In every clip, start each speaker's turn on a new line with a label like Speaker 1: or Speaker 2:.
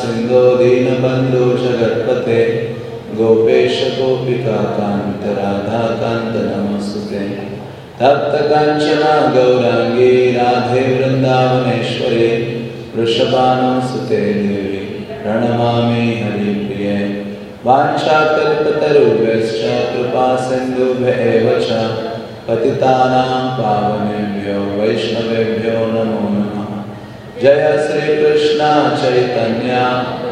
Speaker 1: सिन्धो दीनबन्धु जगत्पते गोपेश गोपिका कान्त राधा कान्त नमस्ते तप्त काञ्चना गौराङ्गी राधे वृन्दावनेश्वरी वृषभानुसुते देवी, प्रणमामि हरिप्रिये। वाञ्छाकल्पतरुभ्यश्च कृपा सिन्धुभ्य एव च पतितानां पावनेभ्यो, वैष्णवेभ्यो नमो नमः। जय श्रीकृष्ण चैतन्य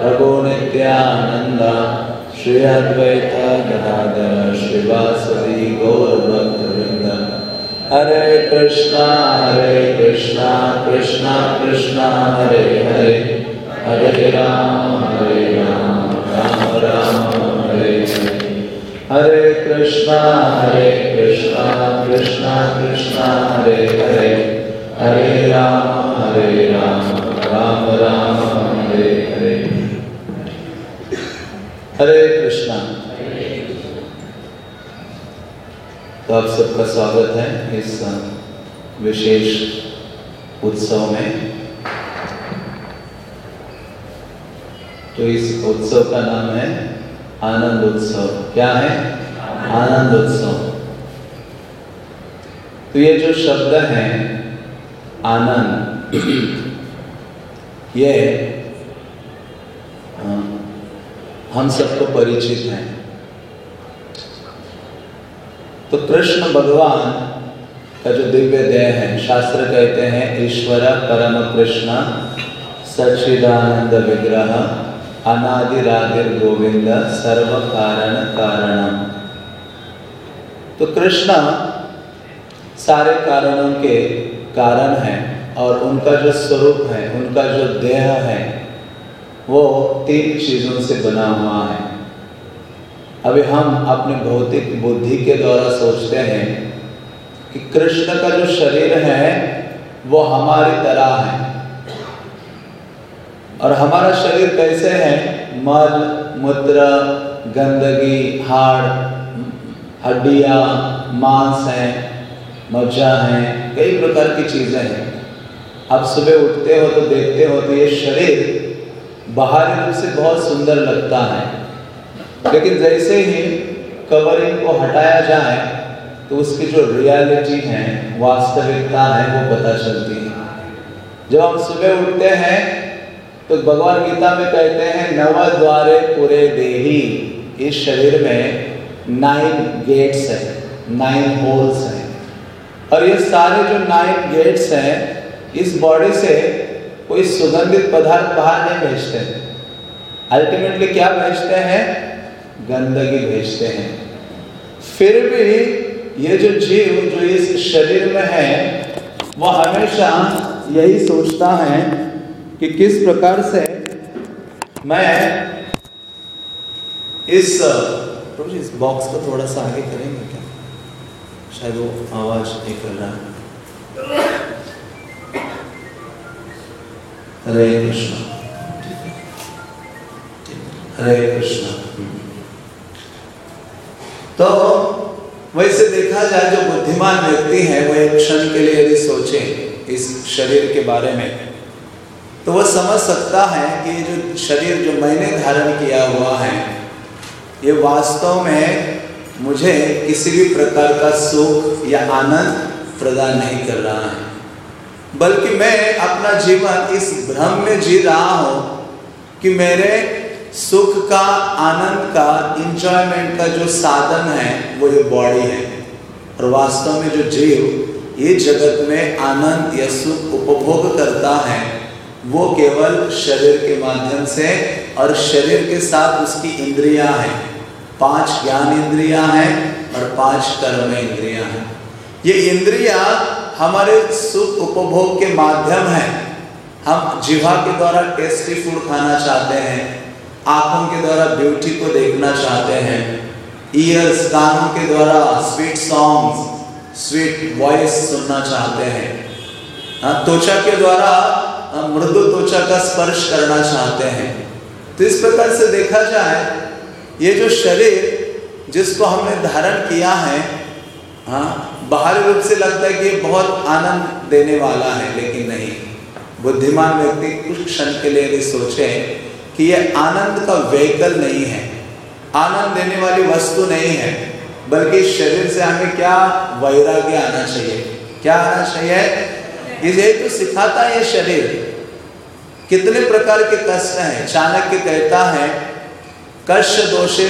Speaker 1: प्रभु नित्यानन्द श्री अद्वैत गदाधर श्रीवासदि गौरभक्तवृन्द हरे कृष्णा हरे कृष्णा कृष्णा कृष्णा, हरे हरे। हरे राम हरे राम राम राम, हरे हरे। हरे कृष्णा हरे कृष्णा कृष्णा कृष्णा, हरे हरे। हरे राम हरे राम। हरे हरे। कृष्णा। तो आप सबका स्वागत है इस विशेष उत्सव में। तो इस उत्सव का नाम है आनंद उत्सव। क्या है? आनंद उत्सव। तो ये जो शब्द है, आनंद ये हम सबको परिचित हैं। तो कृष्ण भगवान का जो दिव्य देह है, शास्त्र कहते हैं, ईश्वर परम कृष्ण, सच्चिदानंद विग्रह अनादिरादिर गोविंद, सर्व कारण कारणम। तो कृष्ण सारे कारणों के कारण है। और उनका जो स्वरूप है, उनका जो देह है, वो तीन चीज़ों से बना हुआ है। अभी हम अपने भौतिक बुद्धि के द्वारा सोचते हैं कि कृष्ण का जो शरीर है, वो हमारी तरह है। और हमारा शरीर कैसे है? मल, मूत्र, गंदगी, हाड़, हड्डियाँ, मांस है, मज्जा है, कई प्रकार की चीज़ें हैं। आप सुबह उठते हो तो देखते हो तो ये शरीर बाहरी रूप से बहुत सुंदर लगता है। लेकिन जैसे ही कवरिंग को हटाया जाए तो उसकी जो रियलिटी है, वास्तविकता है, वो पता चलती है। जब हम सुबह उठते हैं तो भगवान गीता में कहते हैं, नव द्वारे पूरे देही। इस शरीर में नाइन गेट्स है नाइन होल्स हैं। और ये सारे जो नाइन गेट्स हैं इस बॉडी से कोई सुगंधित पदार्थ बाहर नहीं भेजते अल्टीमेटली क्या भेजते हैं? गंदगी भेजते हैं। फिर भी ये जो जीव जो इस शरीर में है, वो हमेशा यही सोचता है कि किस प्रकार से मैं इस, प्रभु इस बॉक्स को थोड़ा सा आगे करेंगे क्या? शायद वो आवाज़ नहीं कर रहा। है हरे कृष्ण हरे कृष्ण तो वैसे देखा जाए जो बुद्धिमान व्यक्ति है वह एक क्षण के लिए यदि सोचे इस शरीर के बारे में तो वह समझ सकता है कि जो शरीर जो मैंने धारण किया हुआ है, ये वास्तव में मुझे किसी भी प्रकार का सुख या आनंद प्रदान नहीं कर रहा है। बल्कि मैं अपना जीवन इस भ्रम में जी रहा हूँ कि मेरे सुख का, आनंद का इंजॉयमेंट का जो साधन है, वो ये बॉडी है। और वास्तव में जो जीव ये जगत में आनंद या सुख उपभोग करता है, वो केवल शरीर के माध्यम से और शरीर के साथ उसकी इंद्रियाँ हैं। पाँच ज्ञान इंद्रियाँ हैं और पाँच कर्म इंद्रियाँ हैं। ये इंद्रियाँ हमारे सुख उपभोग के माध्यम है। हम जिहा के द्वारा टेस्टी फ़ूड खाना चाहते हैं आँखों के द्वारा ब्यूटी को देखना चाहते हैं ईयर्स कानों के द्वारा स्वीट सॉन्ग्स स्वीट वॉइस सुनना चाहते हैं। हाँ, त्वचा के द्वारा मृदु त्वचा का स्पर्श करना चाहते हैं। तो इस प्रकार से देखा जाए ये जो शरीर जिसको हमने धारण किया है हाँ बाहरी रूप से लगता है कि बहुत आनंद देने वाला है, लेकिन नहीं। बुद्धिमान व्यक्ति कुछ क्षण के लिए भी सोचे कि यह आनंद का व्हीकल नहीं है। आनंद देने वाली वस्तु नहीं है, बल्कि शरीर से हमें क्या वैराग्य आना चाहिए? क्या आना चाहिए? तो सिखाता है शरीर, कितने प्रकार के कष्ट हैं, चाणक्य कहता है कश्य दोषे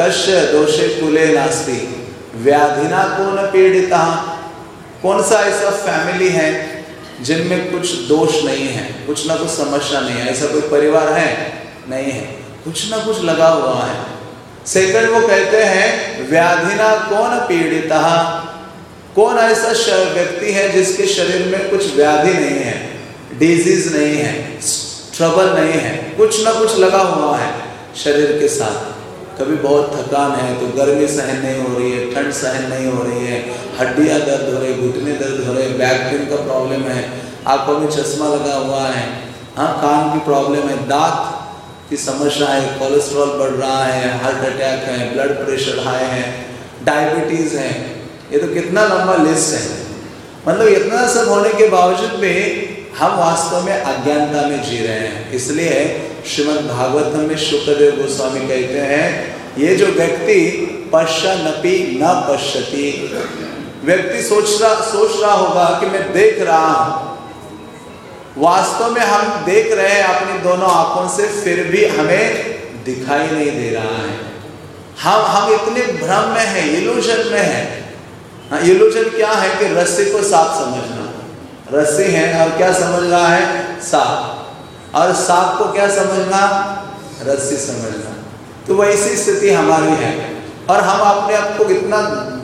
Speaker 1: कश्य दोषे कुले नास्ती। व्याधिना कौन पीड़िता? कौन सा ऐसा फैमिली है जिनमें कुछ दोष नहीं है? कुछ ना कुछ समस्या नहीं है। ऐसा कोई परिवार है? नहीं है। कुछ ना कुछ लगा हुआ है। सेकंड वो कहते हैं, व्याधिना कौन पीड़िता? कौन ऐसा व्यक्ति है जिसके शरीर में कुछ व्याधि नहीं है? डिज़ीज़ नहीं है? ट्रबल नहीं है? कुछ ना कुछ लगा हुआ है शरीर के साथ। कभी बहुत थकान है तो गर्मी सहन नहीं हो रही है, ठंड सहन नहीं हो रही है, हड्डियाँ दर्द हो रही, घुटने दर्द हो रहे बैक पेन का प्रॉब्लम है, आँखों में चश्मा लगा हुआ है हाँ कान की प्रॉब्लम है, दांत की समस्या है कोलेस्ट्रॉल बढ़ रहा है हार्ट अटैक है ब्लड प्रेशर हाई है डायबिटीज़ है, ये तो कितना लंबा लिस्ट है। मतलब इतना सब होने के बावजूद भी हम वास्तव में अज्ञानता में जी रहे हैं, इसलिए श्रीमद् भागवतम में शुक्रदेव गोस्वामी कहते हैं ये जो व्यक्ति पश्चनपी न पश्यति। व्यक्ति सोच रहा सोच रहा होगा कि मैं देख रहा हूँ। वास्तव में हम देख रहे हैं अपनी दोनों आँखों से फिर भी हमें दिखाई नहीं दे रहा है। हम हम इतने भ्रम में हैं इल्यूजन में हैं। इल्यूजन हाँ, क्या है कि रस्सी को साफ़ समझना। रस्सी है और क्या समझ रहा है? साफ़। और साफ़ को क्या समझना? रस्सी समझना। तो वैसी स्थिति हमारी है। और हम अपने आप को इतना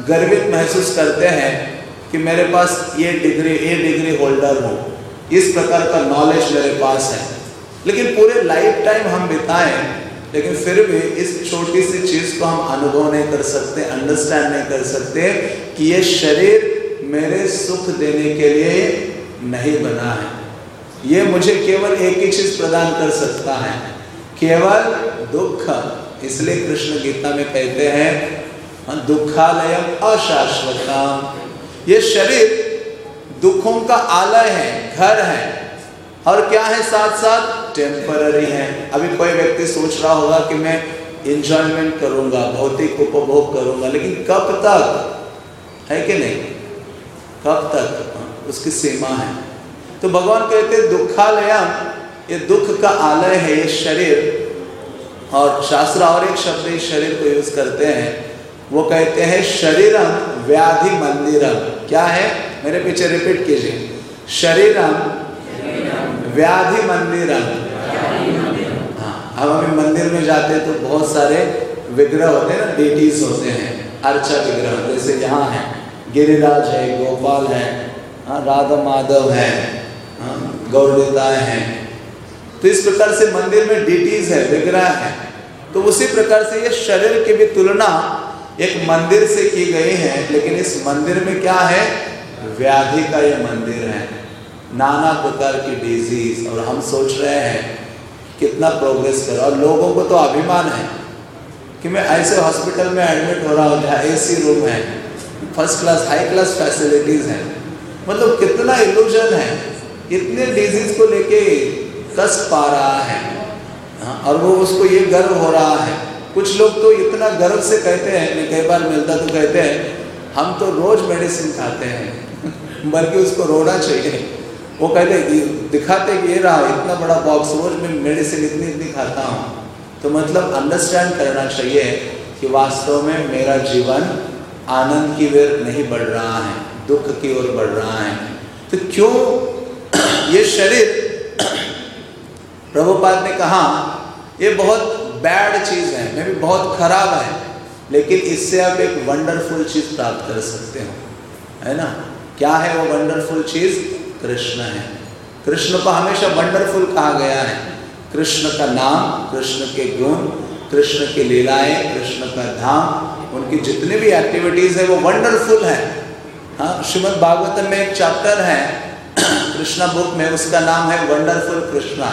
Speaker 1: गर्वित महसूस करते हैं कि मेरे पास ये डिग्री ये डिग्री होल्डर हो। इस प्रकार का नॉलेज मेरे पास है। लेकिन पूरे लाइफ टाइम हम बिताएँ, लेकिन फिर भी इस छोटी सी चीज़ को हम अनुभव नहीं कर सकते अंडरस्टैंड नहीं कर सकते कि ये शरीर मेरे सुख देने के लिए नहीं बना है। ये मुझे केवल एक ही चीज़ प्रदान कर सकता है। केवल दुख। इसलिए कृष्ण गीता में कहते हैं हाँ, दुखालयम अशाश्वता ये शरीर दुखों का आलय है घर है और क्या है साथ साथ टेम्पररी है। अभी कोई व्यक्ति सोच रहा होगा कि मैं इंजॉयमेंट करूँगा भौतिक उपभोग करूँगा लेकिन कब तक? है कि नहीं? कब तक? हाँ, उसकी सीमा है। तो भगवान कहते, दुखालयम, ये दुख का आलय है, ये शरीर। और शास्त्र और एक शब्द इस शरीर को यूज़ करते हैं। वो कहते हैं, शरीरम व्याधि मंदिरम। क्या है? मेरे पीछे रिपीट कीजिए। शरीरम व्याधि मंदिरम। हाँ अब हम मंदिर में जाते तो बहुत सारे विग्रह होते हैं ना डेटीज होते हैं, अर्चा विग्रह, जैसे यहाँ है, गिरिराज है, गोपाल है हाँ राधा माधव है। हाँ, गौरताएँ हैं। तो इस प्रकार से मंदिर में डिटीज है विग्रह है। तो उसी प्रकार से ये शरीर की भी तुलना एक मंदिर से की गई है लेकिन इस मंदिर में क्या है? व्याधि का ये मंदिर है। नाना प्रकार की डिज़ीज़ और हम सोच रहे हैं कितना प्रोग्रेस कर। और लोगों को तो अभिमान है कि मैं ऐसे हॉस्पिटल में एडमिट हो रहा हूँ जहाँ ए रूम है first class high class facilities हैं। मतलब कितना इल्यूजन है। इतने डिज़ीज़ को लेके कस पा रहा है हाँ, और वो उसको ये गर्व हो रहा है। कुछ लोग तो इतना गर्व से कहते हैं मैं कई बार मिलता तो कहते हैं हम तो रोज मेडिसिन खाते हैं। बल्कि उसको रोना चाहिए। वो कहते दिखाते कि ये रहा इतना बड़ा बॉक्स रोज में मेडिसिन इतनी इतनी खाता हूँ। तो मतलब अंडरस्टैंड करना चाहिए कि वास्तव में मेरा जीवन आनंद की ओर नहीं बढ़ रहा है दुख की ओर बढ़ रहा है। तो क्यों ये शरीर, प्रभुपाद ने कहा, ये बहुत बैड चीज़ है, मे भी बहुत खराब है, लेकिन इससे आप एक वंडरफुल चीज़ प्राप्त कर सकते हो, है ना? क्या है वो वंडरफुल चीज़? कृष्ण है। कृष्ण को हमेशा वंडरफुल कहा गया है। कृष्ण का नाम, कृष्ण के गुण, कृष्ण की लीलाएँ, कृष्ण का धाम, उनकी जितनी भी एक्टिविटीज़ है, वो वंडरफुल है। हाँ श्रीमद भागवतम में एक चैप्टर है कृष्णा बुक में, उसका नाम है वंडरफुल कृष्णा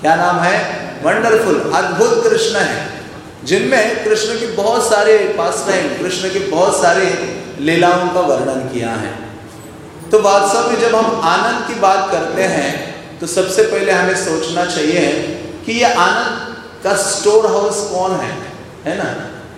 Speaker 1: क्या नाम है? वंडरफुल अद्भुत कृष्ण है। जिनमें कृष्ण की बहुत सारे पास कृष्ण की बहुत सारे लीलाओं का वर्णन किया है। तो वास्तव में जब हम आनंद की बात करते हैं तो सबसे पहले हमें सोचना चाहिए कि ये आनंद का स्टोर हाउस कौन है? है ना?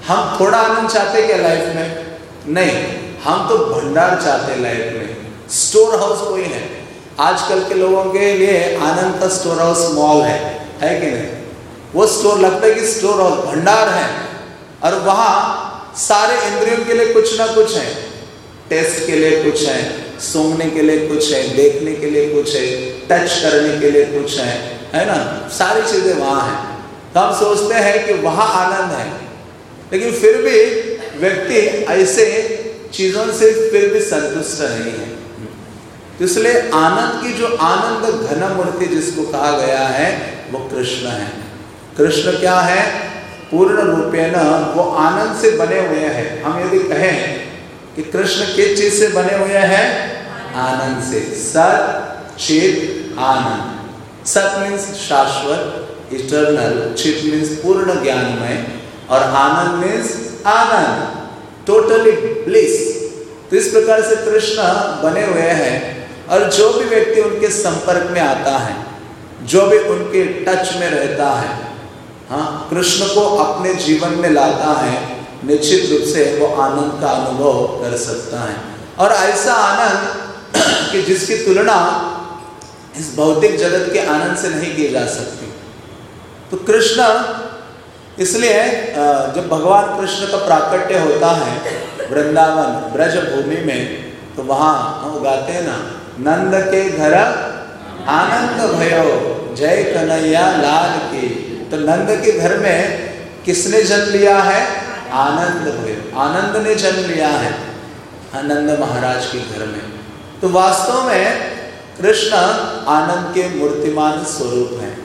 Speaker 1: हम थोड़ा आनंद चाहते क्या लाइफ में? नहीं, हम तो भंडार चाहते लाइफ में। स्टोर हाउस कोई है? आजकल के लोगों के लिए आनंद का स्टोर हाउस मॉल है है कि नहीं? वो स्टोर लगता है कि स्टोर हाउस भंडार है और वहाँ सारे इंद्रियों के लिए कुछ ना कुछ है। टेस्ट के लिए कुछ है सूंघने के लिए कुछ है, देखने के लिए कुछ है टच करने के लिए कुछ है है ना? सारी चीज़ें वहाँ हैं। तो हम सोचते हैं कि वहाँ आनंद है। लेकिन फिर भी व्यक्ति ऐसे चीज़ों से फिर भी संतुष्ट नहीं है। तो इसलिए आनंद की जो आनंद घन मूर्ति जिसको कहा गया है, वो कृष्ण है। कृष्ण क्या है? पूर्ण रूपेण वो आनंद से बने हुए हैं। हम यदि कहें कि कृष्ण किस चीज़ से बने हुए हैं? आनंद से। सत, चित, आनंद। सत मीन्स शाश्वत इटर्नल चित मीन्स पूर्ण ज्ञानमय। और आनंद मीन्स आनंद। टोटली ब्लिस तो इस प्रकार से कृष्ण बने हुए हैं। और जो भी व्यक्ति उनके संपर्क में आता है, जो भी उनके टच में रहता है हाँ कृष्ण को अपने जीवन में लाता है, निश्चित रूप से वो आनंद का अनुभव कर सकता है। और ऐसा आनंद कि जिसकी तुलना इस भौतिक जगत के आनंद से नहीं की जा सकती। तो कृष्ण इसलिए जब भगवान कृष्ण का प्राकट्य होता है वृंदावन ब्रज भूमि में तो वहाँ हम गाते हैं ना नंद के घर आनंद भयो, जय कन्हैया लाल की। तो नंद के घर में किसने जन्म लिया है? आनंद भयो। आनंद ने जन्म लिया है आनंद महाराज के घर में। तो वास्तव में कृष्ण आनंद के मूर्तिमान स्वरूप हैं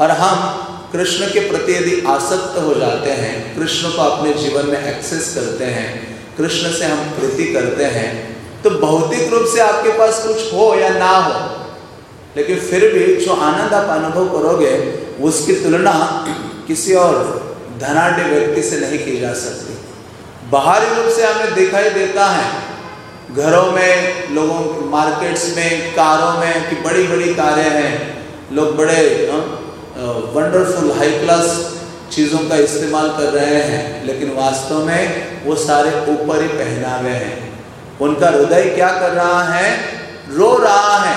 Speaker 1: और हम कृष्ण के प्रति यदि आसक्त हो जाते हैं, कृष्ण को अपने जीवन में एक्सेस करते हैं, कृष्ण से हम प्रीति करते हैं तो भौतिक रूप से आपके पास कुछ हो या ना हो, लेकिन फिर भी जो आनंद आप अनुभव करोगे, उसकी तुलना किसी और धनाढ़ व्यक्ति से नहीं की जा सकती। बाहरी रूप से हमें दिखाई देता है, घरों में, लोगों, मार्केट्स में, कारों में कि बड़ी बड़ी कारें हैं, लोग बड़े वंडरफुल हाई क्लास चीज़ों का इस्तेमाल कर रहे हैं, लेकिन वास्तव में वो सारे ऊपर ही पहनावे हैं। उनका हृदय क्या कर रहा है? रो रहा है,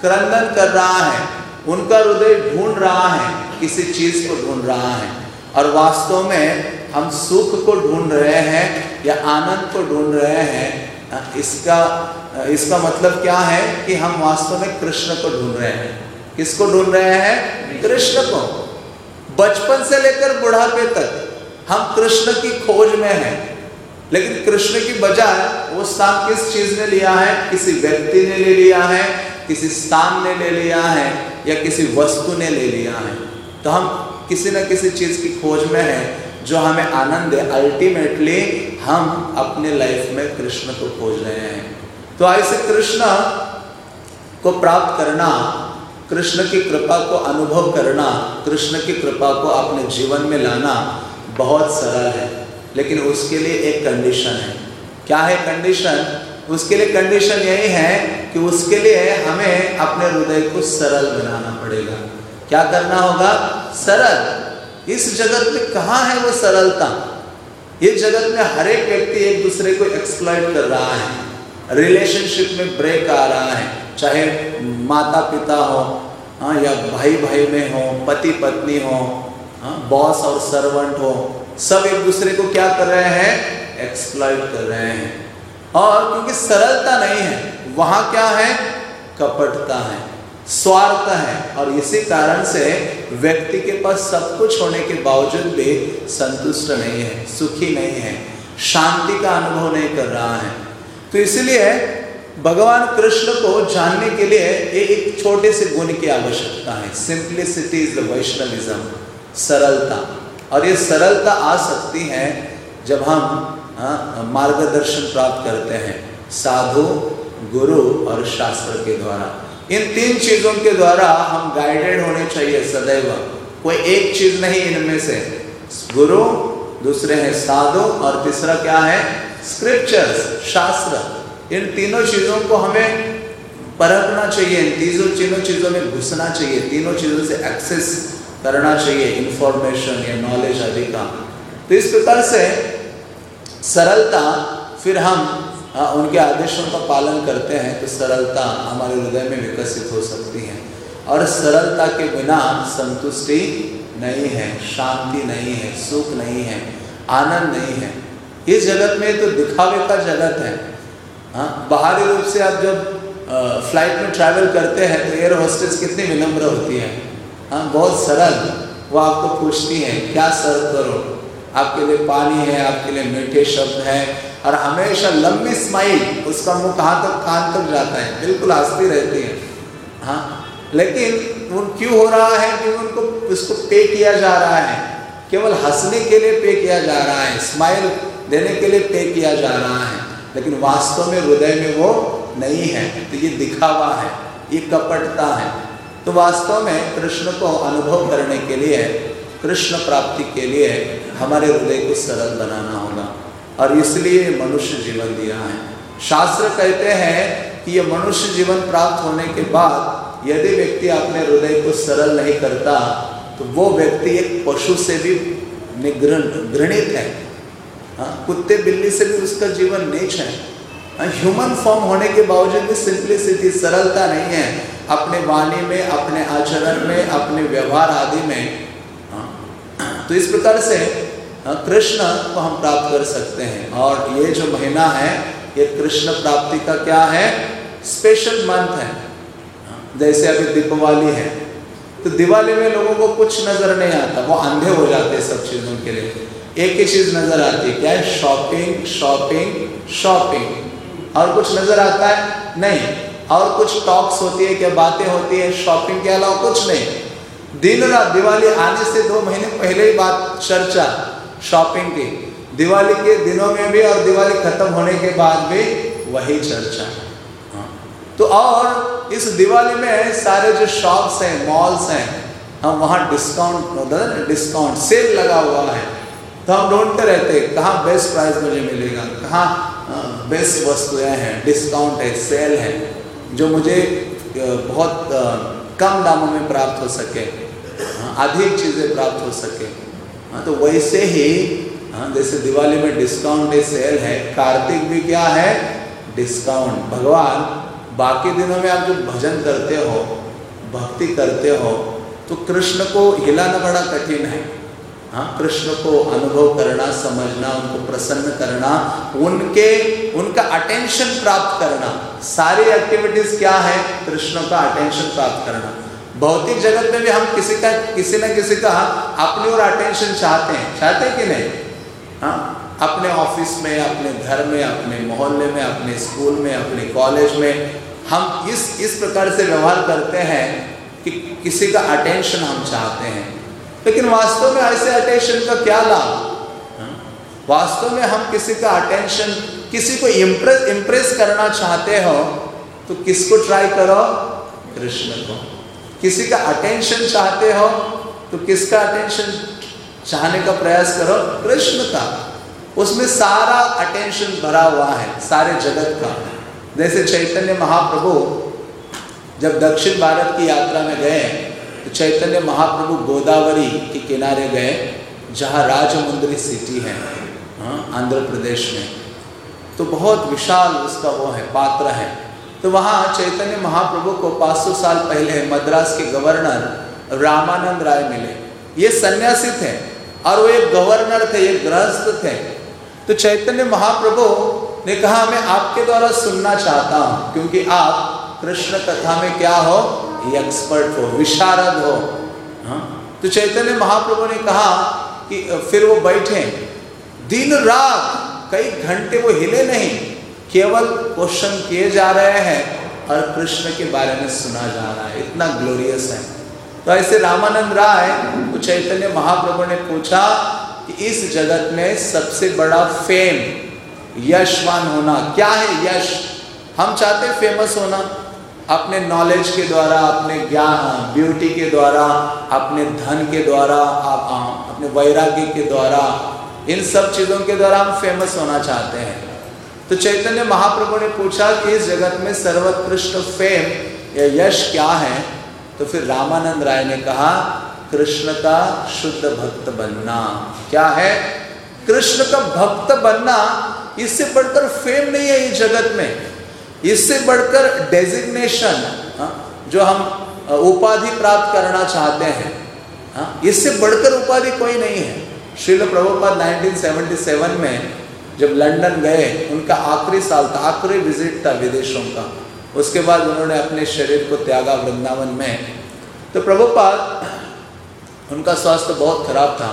Speaker 1: क्रंदन कर रहा है। उनका हृदय ढूंढ रहा है, किसी चीज़ को ढूंढ रहा है। और वास्तव में हम सुख को ढूंढ रहे हैं या आनंद को ढूंढ रहे हैं, इसका इसका मतलब क्या है कि हम वास्तव में कृष्ण को ढूंढ रहे हैं। किसको ढूंढ रहे हैं? कृष्ण को। बचपन से लेकर बुढ़ापे तक हम कृष्ण की खोज में हैं। लेकिन कृष्ण की बजाय वो स्थान किस चीज़ ने लिया है? किसी व्यक्ति ने ले लिया है, किसी स्थान ने ले लिया है, या किसी वस्तु ने ले लिया है? तो हम किसी न किसी चीज़ की खोज में है जो हमें आनंद है अल्टीमेटली हम अपने लाइफ में कृष्ण को खोज रहे हैं। तो ऐसे कृष्ण को प्राप्त करना, कृष्ण की कृपा को अनुभव करना, कृष्ण की कृपा को अपने जीवन में लाना बहुत सरल है। लेकिन उसके लिए एक कंडीशन है। क्या है कंडीशन उसके लिए कंडीशन यही है कि उसके लिए हमें अपने हृदय को सरल बनाना पड़ेगा। क्या करना होगा? सरल। इस जगत में कहाँ है वो सरलता? इस जगत में हर एक व्यक्ति एक दूसरे को एक्सप्लॉइट कर रहा है। रिलेशनशिप में ब्रेक आ रहा है। चाहे माता पिता हो हाँ या भाई भाई में हो पति पत्नी हो हाँ बॉस और सर्वेंट हो सब एक दूसरे को क्या कर रहे हैं? एक्सप्लॉइट कर रहे हैं। और क्योंकि सरलता नहीं है, वहाँ क्या है? कपटता है स्वार्थ है। और इसी कारण से व्यक्ति के पास सब कुछ होने के बावजूद भी संतुष्ट नहीं है, सुखी नहीं है, शांति का अनुभव नहीं कर रहा है। तो इसलिए भगवान कृष्ण को जानने के लिए ये एक छोटे से गुण की आवश्यकता है। सिंप्लिसिटी इज़ द वैष्णविज्म सरलता। और ये सरलता आ सकती है जब हम हाँ, मार्गदर्शन प्राप्त करते हैं साधु गुरु और शास्त्र के द्वारा। इन तीन चीज़ों के द्वारा हम गाइडेड होने चाहिए सदैव। कोई एक चीज़ नहीं इनमें से। गुरु दूसरे हैं साधु और तीसरा क्या है? स्क्रिप्चर्स शास्त्र। इन तीनों चीज़ों को हमें परखना चाहिए। इन तीनों तीनों चीज़ों में घुसना चाहिए। तीनों चीज़ों से एक्सेस करना चाहिए इंफॉर्मेशन या नॉलेज आदि का। तो इस प्रकार से सरलता फिर हम आ, उनके आदेशों का पालन करते हैं तो सरलता हमारे हृदय में विकसित हो सकती है। और सरलता के बिना संतुष्टि नहीं है शांति नहीं है सुख नहीं है आनंद नहीं है। इस जगत में तो दिखावे का जगत है। हाँ बाहरी रूप से आप जब फ़्लाइट में ट्रैवल करते हैं तो एयर होस्टेस कितनी विनम्र होती है। हाँ बहुत सरल वो आपको पूछती हैं, क्या सर्व करो? आपके लिए पानी है, आपके लिए मीठे शब्द हैं। और हमेशा लंबी स्माइल उसका मुँह कहाँ तक, कान तक जाता है। बिल्कुल हंसती रहती है। हाँ लेकिन उन क्यों हो रहा है क्योंकि उनको, उसको पे किया जा रहा है? केवल हंसने के लिए पे किया जा रहा है स्माइल देने के लिए पे किया जा रहा है। लेकिन वास्तव में हृदय में वो नहीं है। तो ये दिखावा है, ये कपटता है। तो वास्तव में कृष्ण को अनुभव करने के लिए कृष्ण प्राप्ति के लिए हमारे हृदय को सरल बनाना होगा। और इसलिए मनुष्य जीवन दिया है। शास्त्र कहते हैं कि ये मनुष्य जीवन प्राप्त होने के बाद यदि व्यक्ति अपने हृदय को सरल नहीं करता तो वो व्यक्ति एक पशु से भी घृणित है। हाँ कुत्ते बिल्ली से भी उसका जीवन नीच है। ह्यूमन हाँ, फॉर्म होने के बावजूद भी सिंपलिसिटी सरलता नहीं है। अपने वाणी में अपने आचरण में अपने व्यवहार आदि में हाँ, तो इस प्रकार से हाँ, कृष्ण को हम प्राप्त कर सकते हैं। और ये जो महीना है ये कृष्ण प्राप्ति का क्या है? स्पेशल मंथ है। जैसे अभी दीपावली है। तो दिवाली में लोगों को कुछ नज़र नहीं आता। वो अंधे हो जाते हैं सब चीज़ों के लिए। एक ही चीज़ नज़र आती है। क्या है? शॉपिंग शॉपिंग शॉपिंग और कुछ नज़र आता है? नहीं। और कुछ टॉक्स होती है, क्या बातें होती है शॉपिंग के अलावा कुछ नहीं। दिन रात दिवाली आने से दो महीने पहले ही बात, चर्चा शॉपिंग की। दिवाली के दिनों में भी और दिवाली खत्म होने के बाद भी वही चर्चा। हाँ। तो और इस दिवाली में सारे जो शॉप्स हैं मॉल्स हैं, हम वहाँ डिस्काउंट डिस्काउंट सेल लगा हुआ है। तो हम ढूंढते रहते कहाँ बेस्ट प्राइस मुझे मिलेगा, कहाँ बेस्ट वस्तुएँ हैं डिस्काउंट है सेल है। जो मुझे बहुत कम दामों में प्राप्त हो सके अधिक चीज़ें प्राप्त हो सके हाँ तो वैसे ही हाँ जैसे दिवाली में डिस्काउंट है सेल है, कार्तिक भी क्या है? डिस्काउंट भगवान, बाकी दिनों में आप जो भजन करते हो, भक्ति करते हो तो कृष्ण को हिलाना बड़ा कठिन है। हाँ कृष्ण को अनुभव करना, समझना, उनको प्रसन्न करना, उनके, उनका अटेंशन प्राप्त करना। सारी एक्टिविटीज़ क्या है? कृष्ण का अटेंशन प्राप्त करना। भौतिक जगत में भी हम किसी का, किसी न किसी का अपनी ओर अटेंशन चाहते हैं। चाहते हैं कि नहीं? हाँ अपने ऑफ़िस में, अपने घर में, अपने मोहल्ले में, अपने स्कूल में, अपने कॉलेज में हम इस इस प्रकार से व्यवहार करते हैं कि किसी का अटेंशन हम चाहते हैं। लेकिन वास्तव में ऐसे अटेंशन का क्या लाभ? हाँ? वास्तव में हम किसी का अटेंशन किसी को इम्प्रेस इम्प्रेस करना चाहते हो तो किसको ट्राई करो? कृष्ण को। किसी का अटेंशन चाहते हो तो किसका अटेंशन चाहने का प्रयास करो कृष्ण का। उसमें सारा अटेंशन भरा हुआ है सारे जगत का। जैसे चैतन्य महाप्रभु जब दक्षिण भारत की यात्रा में गए तो चैतन्य महाप्रभु गोदावरी के किनारे गए, जहाँ राजमुंद्री सिटी है हाँ आंध्र प्रदेश में। तो बहुत विशाल उसका वो है, पात्र है। तो वहाँ चैतन्य महाप्रभु को 500 साल पहले मद्रास के गवर्नर रामानंद राय मिले। ये सन्यासी थे, और वो एक गवर्नर थे, एक गृहस्थ थे। तो चैतन्य महाप्रभु ने कहा, मैं आपके द्वारा सुनना चाहता हूँ, क्योंकि आप कृष्ण कथा में क्या हो एक्सपर्ट हो, विशारद हो हाँ? तो चैतन्य महाप्रभु ने कहा कि फिर वो बैठे। दिन रात, कई घंटे वो हिले नहीं, केवल क्वेश्चन किए जा रहे हैं और कृष्ण के बारे में सुना जा रहा है। इतना ग्लोरियस है। तो ऐसे रामानंद राय तो चैतन्य महाप्रभु ने पूछा कि इस जगत में सबसे बड़ा फेम यशवान होना, क्या है यश? हम चाहते फ़ेमस होना। अपने नॉलेज के द्वारा, अपने ज्ञान ब्यूटी के द्वारा, अपने धन के द्वारा, आप अपने वैराग्य के द्वारा, इन सब चीज़ों के द्वारा हम फ़ेमस होना चाहते हैं। तो चैतन्य महाप्रभु ने पूछा कि इस जगत में सर्वोत्कृष्ट फेम या यश क्या है? तो फिर रामानंद राय ने कहा, कृष्ण का शुद्ध भक्त बनना। क्या है? कृष्ण का भक्त बनना, इससे बढ़कर फेम नहीं है इस जगत में। इससे बढ़कर डेजिग्नेशन हाँ, जो हम उपाधि प्राप्त करना चाहते हैं हाँ, इससे बढ़कर उपाधि कोई नहीं है। श्रील प्रभुपाद 1977 में जब लंदन गए उनका आखिरी साल था आखिरी विज़िट था विदेशों का। उसके बाद उन्होंने अपने शरीर को त्यागा वृंदावन में। तो प्रभुपाद उनका स्वास्थ्य बहुत खराब था।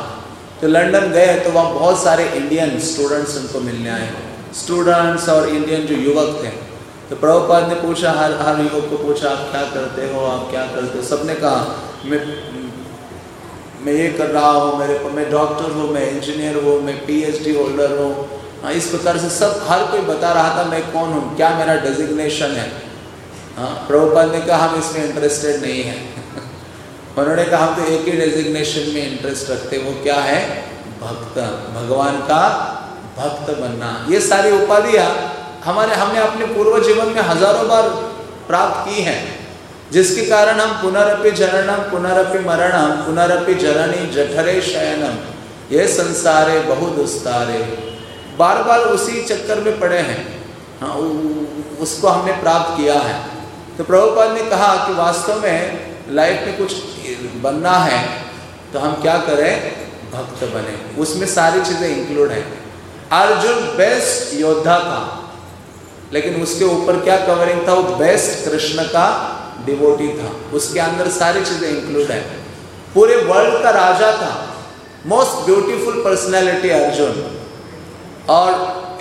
Speaker 1: तो लंदन गए तो वहाँ बहुत सारे इंडियन स्टूडेंट्स उनको मिलने आए। स्टूडेंट्स और इंडियन जो युवक थे तो प्रभुपाद ने पूछा, हर हर युवक को पूछा, आप क्या करते हो, आप क्या करते हो? सबने कहा, मैं मैं ये कर रहा हूँ, मेरे मैं डॉक्टर हूँ, मैं इंजीनियर हूँ, मैं पीएचडी होल्डर हूँ। हाँ इस प्रकार से सब, हर कोई बता रहा था, मैं कौन हूँ, क्या मेरा डेजिग्नेशन है? हाँ प्रभुपाद ने कहा, हम इसमें इंटरेस्टेड नहीं है। उन्होंने कहा, हम तो एक ही डेजिग्नेशन में इंटरेस्ट रखते वो क्या है? भक्त। भगवान का भक्त बनना। ये सारी उपाधियाँ हमारे, हमने अपने पूर्व जीवन में हज़ारों बार प्राप्त की हैं, जिसके कारण हम पुनरअपि जननम पुनरअपि मरणम पुनरअपि जननी, जठरे शयनम, ये संसारे बहुदुस्तारे बार बार उसी चक्कर में पड़े हैं। हाँ उसको हमने प्राप्त किया है। तो प्रभुपाद ने कहा कि वास्तव में लाइफ में कुछ बनना है तो हम क्या करें? भक्त बने। उसमें सारी चीज़ें इंक्लूड हैं। अर्जुन बेस्ट योद्धा था। लेकिन उसके ऊपर क्या कवरिंग था? वो बेस्ट कृष्ण का डिवोटी था। उसके अंदर सारी चीज़ें इंक्लूड है। पूरे वर्ल्ड का राजा था। Most beautiful personality Arjun. और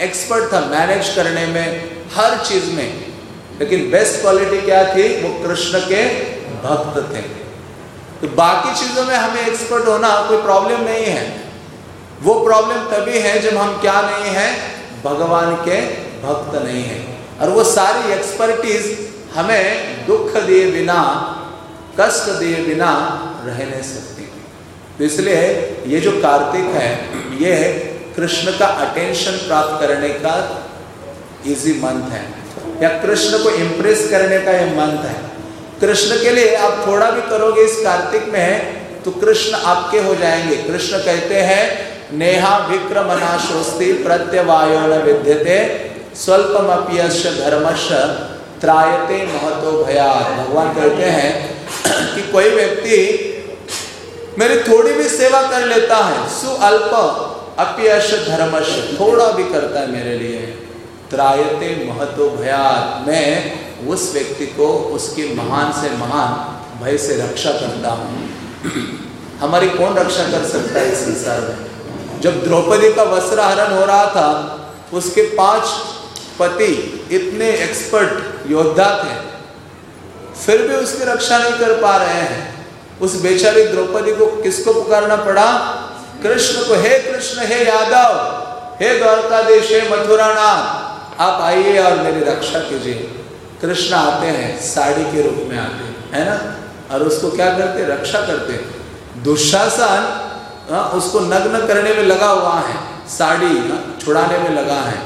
Speaker 1: एक्सपर्ट था मैनेज करने में हर चीज़ में। लेकिन बेस्ट क्वालिटी क्या थी? वो कृष्ण के भक्त थे। तो बाकी चीज़ों में हमें एक्सपर्ट होना कोई प्रॉब्लम नहीं है। वो प्रॉब्लम तभी है जब हम क्या नहीं है? भगवान के भक्त नहीं है। और वो सारी एक्सपर्टीज हमें दुख दिए बिना, कष्ट दिए बिना रह नहीं सकती। तो इसलिए ये जो कार्तिक है, ये कृष्ण का अटेंशन प्राप्त करने का इजी मंथ है। या कृष्ण को इम्प्रेस करने का ये मंथ है। कृष्ण के लिए आप थोड़ा भी करोगे इस कार्तिक में तो कृष्ण आपके हो जाएँगे। कृष्ण कहते हैं नेहा विक्रमनाशोस्ति प्रत्यवायो न विद्यते स्वल्पम अपयश धर्मश त्रायते महतो भयात। भगवान कहते हैं कि कोई व्यक्ति मेरी थोड़ी भी सेवा कर लेता है, सुअल्प अपयश धर्मश थोड़ा भी करता है मेरे लिए, त्रायते महतो भयात। मैं उस व्यक्ति को उसके महान से महान भय से रक्षा करता हूँ। हमारी कौन रक्षा कर सकता है इस संसार में? जब द्रौपदी का वस्त्र हरण हो रहा था, उसके पाँच पति इतने एक्सपर्ट योद्धा थे, फिर भी उसकी रक्षा नहीं कर पा रहे हैं। उस बेचारी द्रौपदी को किसको पुकारना पड़ा? कृष्ण को, हे कृष्ण, हे यादव, हे द्वारकाधीश, हे मथुरा नाथ आप आइए और मेरी रक्षा कीजिए। कृष्ण आते हैं, साड़ी के रूप में आते हैं, है ना? और उसको क्या करते? रक्षा करते। दुशासन हाँ, उसको नग्न करने में लगा हुआ है साड़ी छुड़ाने में लगा है।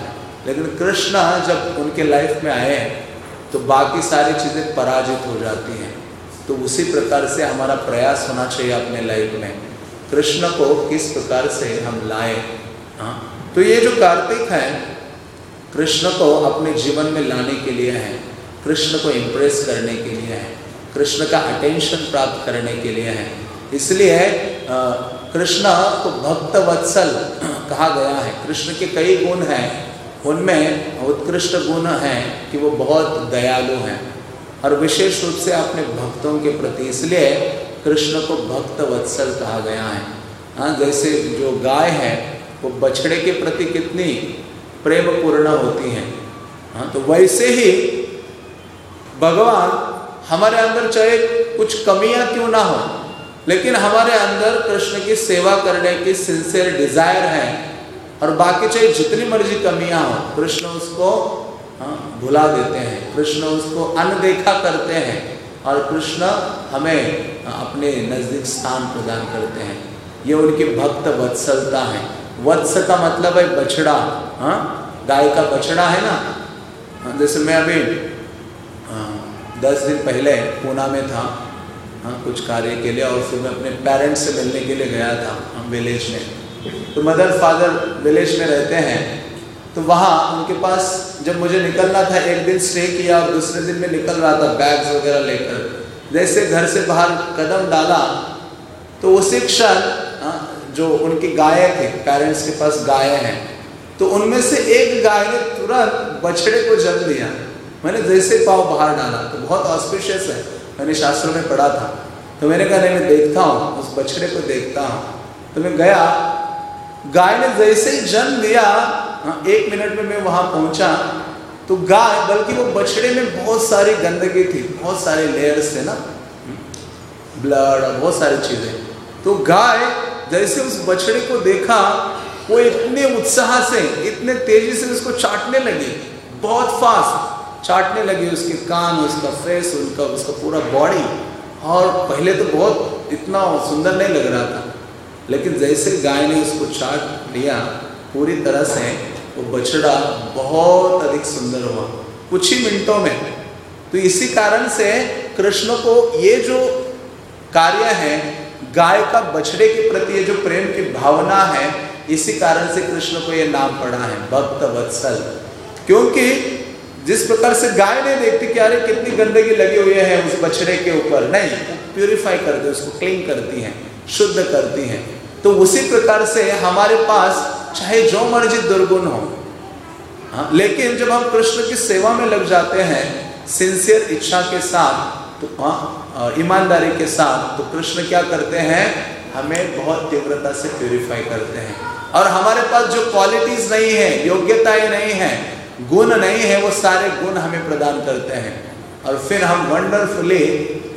Speaker 1: लेकिन कृष्ण जब उनके लाइफ में आए तो बाकी सारी चीज़ें पराजित हो जाती हैं। तो उसी प्रकार से हमारा प्रयास होना चाहिए अपने लाइफ में। कृष्ण को किस प्रकार से हम लाए हाँ? तो ये जो कार्तिक है कृष्ण को अपने जीवन में लाने के लिए है। कृष्ण को इम्प्रेस करने के लिए है। कृष्ण का अटेंशन प्राप्त करने के लिए है। इसलिए कृष्ण को भक्त वत्सल कहा गया है। कृष्ण के कई गुण हैं। उनमें उत्कृष्ट गुण हैं कि वो बहुत दयालु हैं। और विशेष रूप से अपने भक्तों के प्रति इसलिए कृष्ण को भक्त वत्सल कहा गया है। हाँ जैसे जो गाय है, वो बछड़े के प्रति कितनी प्रेम पूर्ण होती हैं। हाँ तो वैसे ही भगवान हमारे अंदर चाहे कुछ कमियाँ क्यों ना हो लेकिन हमारे अंदर कृष्ण की सेवा करने की सिंसियर डिज़ायर है और बाकी चाहे जितनी मर्ज़ी कमियाँ हो कृष्ण उसको हाँ, भुला देते हैं। कृष्ण उसको अनदेखा करते हैं और कृष्ण हमें अपने नज़दीक स्थान प्रदान करते हैं। ये उनकी भक्त वत्सलता है। वत्स का मतलब है बछड़ा हाँ गाय का बछड़ा है ना? हाँ, जैसे मैं अभी दस दिन पहले पूना में था। हाँ कुछ कार्य के लिए और फिर मैं अपने पेरेंट्स से मिलने के लिए गया था हम विलेज में। तो मदर फादर विलेज में रहते हैं तो वहाँ उनके पास जब मुझे निकलना था एक दिन स्टे किया और दूसरे दिन में निकल रहा था बैग्स वगैरह लेकर। जैसे घर से बाहर कदम डाला तो उसी क्षण हाँ, जो उनकी गाय थे पेरेंट्स के पास गाय हैं तो उनमें से एक गाय ने तुरंत बछड़े को जन्म दिया। मैंने जैसे पाव बाहर डाला तो बहुत ऑस्पिशियस है। मैंने शास्त्रों में पढ़ा था। तो मैंने कहा नहीं मैं देखता हूँ उस बछड़े को देखता हूँ। तो मैं गया। गाय ने जैसे ही जन्म दिया हाँ, एक मिनट में मैं वहाँ पहुँचा। तो गाय बल्कि वो बछड़े में बहुत सारी गंदगी थी बहुत सारे लेयर्स थे ना ब्लड और बहुत सारी चीज़ें। तो गाय जैसे उस बछड़े को देखा वो इतने उत्साह से इतने तेज़ी से उसको चाटने लगी बहुत फास्ट चाटने लगी उसके कान, उसका फेस उनका उसका पूरा बॉडी और पहले तो बहुत इतना सुंदर नहीं लग रहा था। लेकिन जैसे गाय ने उसको चाट लिया, पूरी तरह से वो बछड़ा बहुत अधिक सुंदर हुआ। कुछ ही मिनटों में। तो इसी कारण से कृष्ण को ये जो कार्य है, गाय का बछड़े के प्रति ये जो प्रेम की भावना है, इसी कारण से कृष्ण को ये नाम पड़ा है, भक्त वत्सल। क्योंकि जिस प्रकार से गाय नहीं देखती कि अरे कितनी गंदगी लगी हुई है उस बछड़े के ऊपर। नहीं प्यूरिफाई करती उसको क्लीन करती हैं, शुद्ध करती हैं। तो उसी प्रकार से हमारे पास, चाहे जो मर्ज़ी दुर्गुण हो हाँ लेकिन जब हम कृष्ण की सेवा में लग जाते हैं सिंसियर इच्छा के साथ तो हाँ ईमानदारी के साथ तो कृष्ण क्या करते हैं, हमें बहुत तीव्रता से प्यूरिफाई करते हैं। और हमारे पास जो क्वालिटीज नहीं है, योग्यताएँ नहीं है गुण नहीं है, वो सारे गुण हमें प्रदान करते हैं। और फिर हम वंडरफुली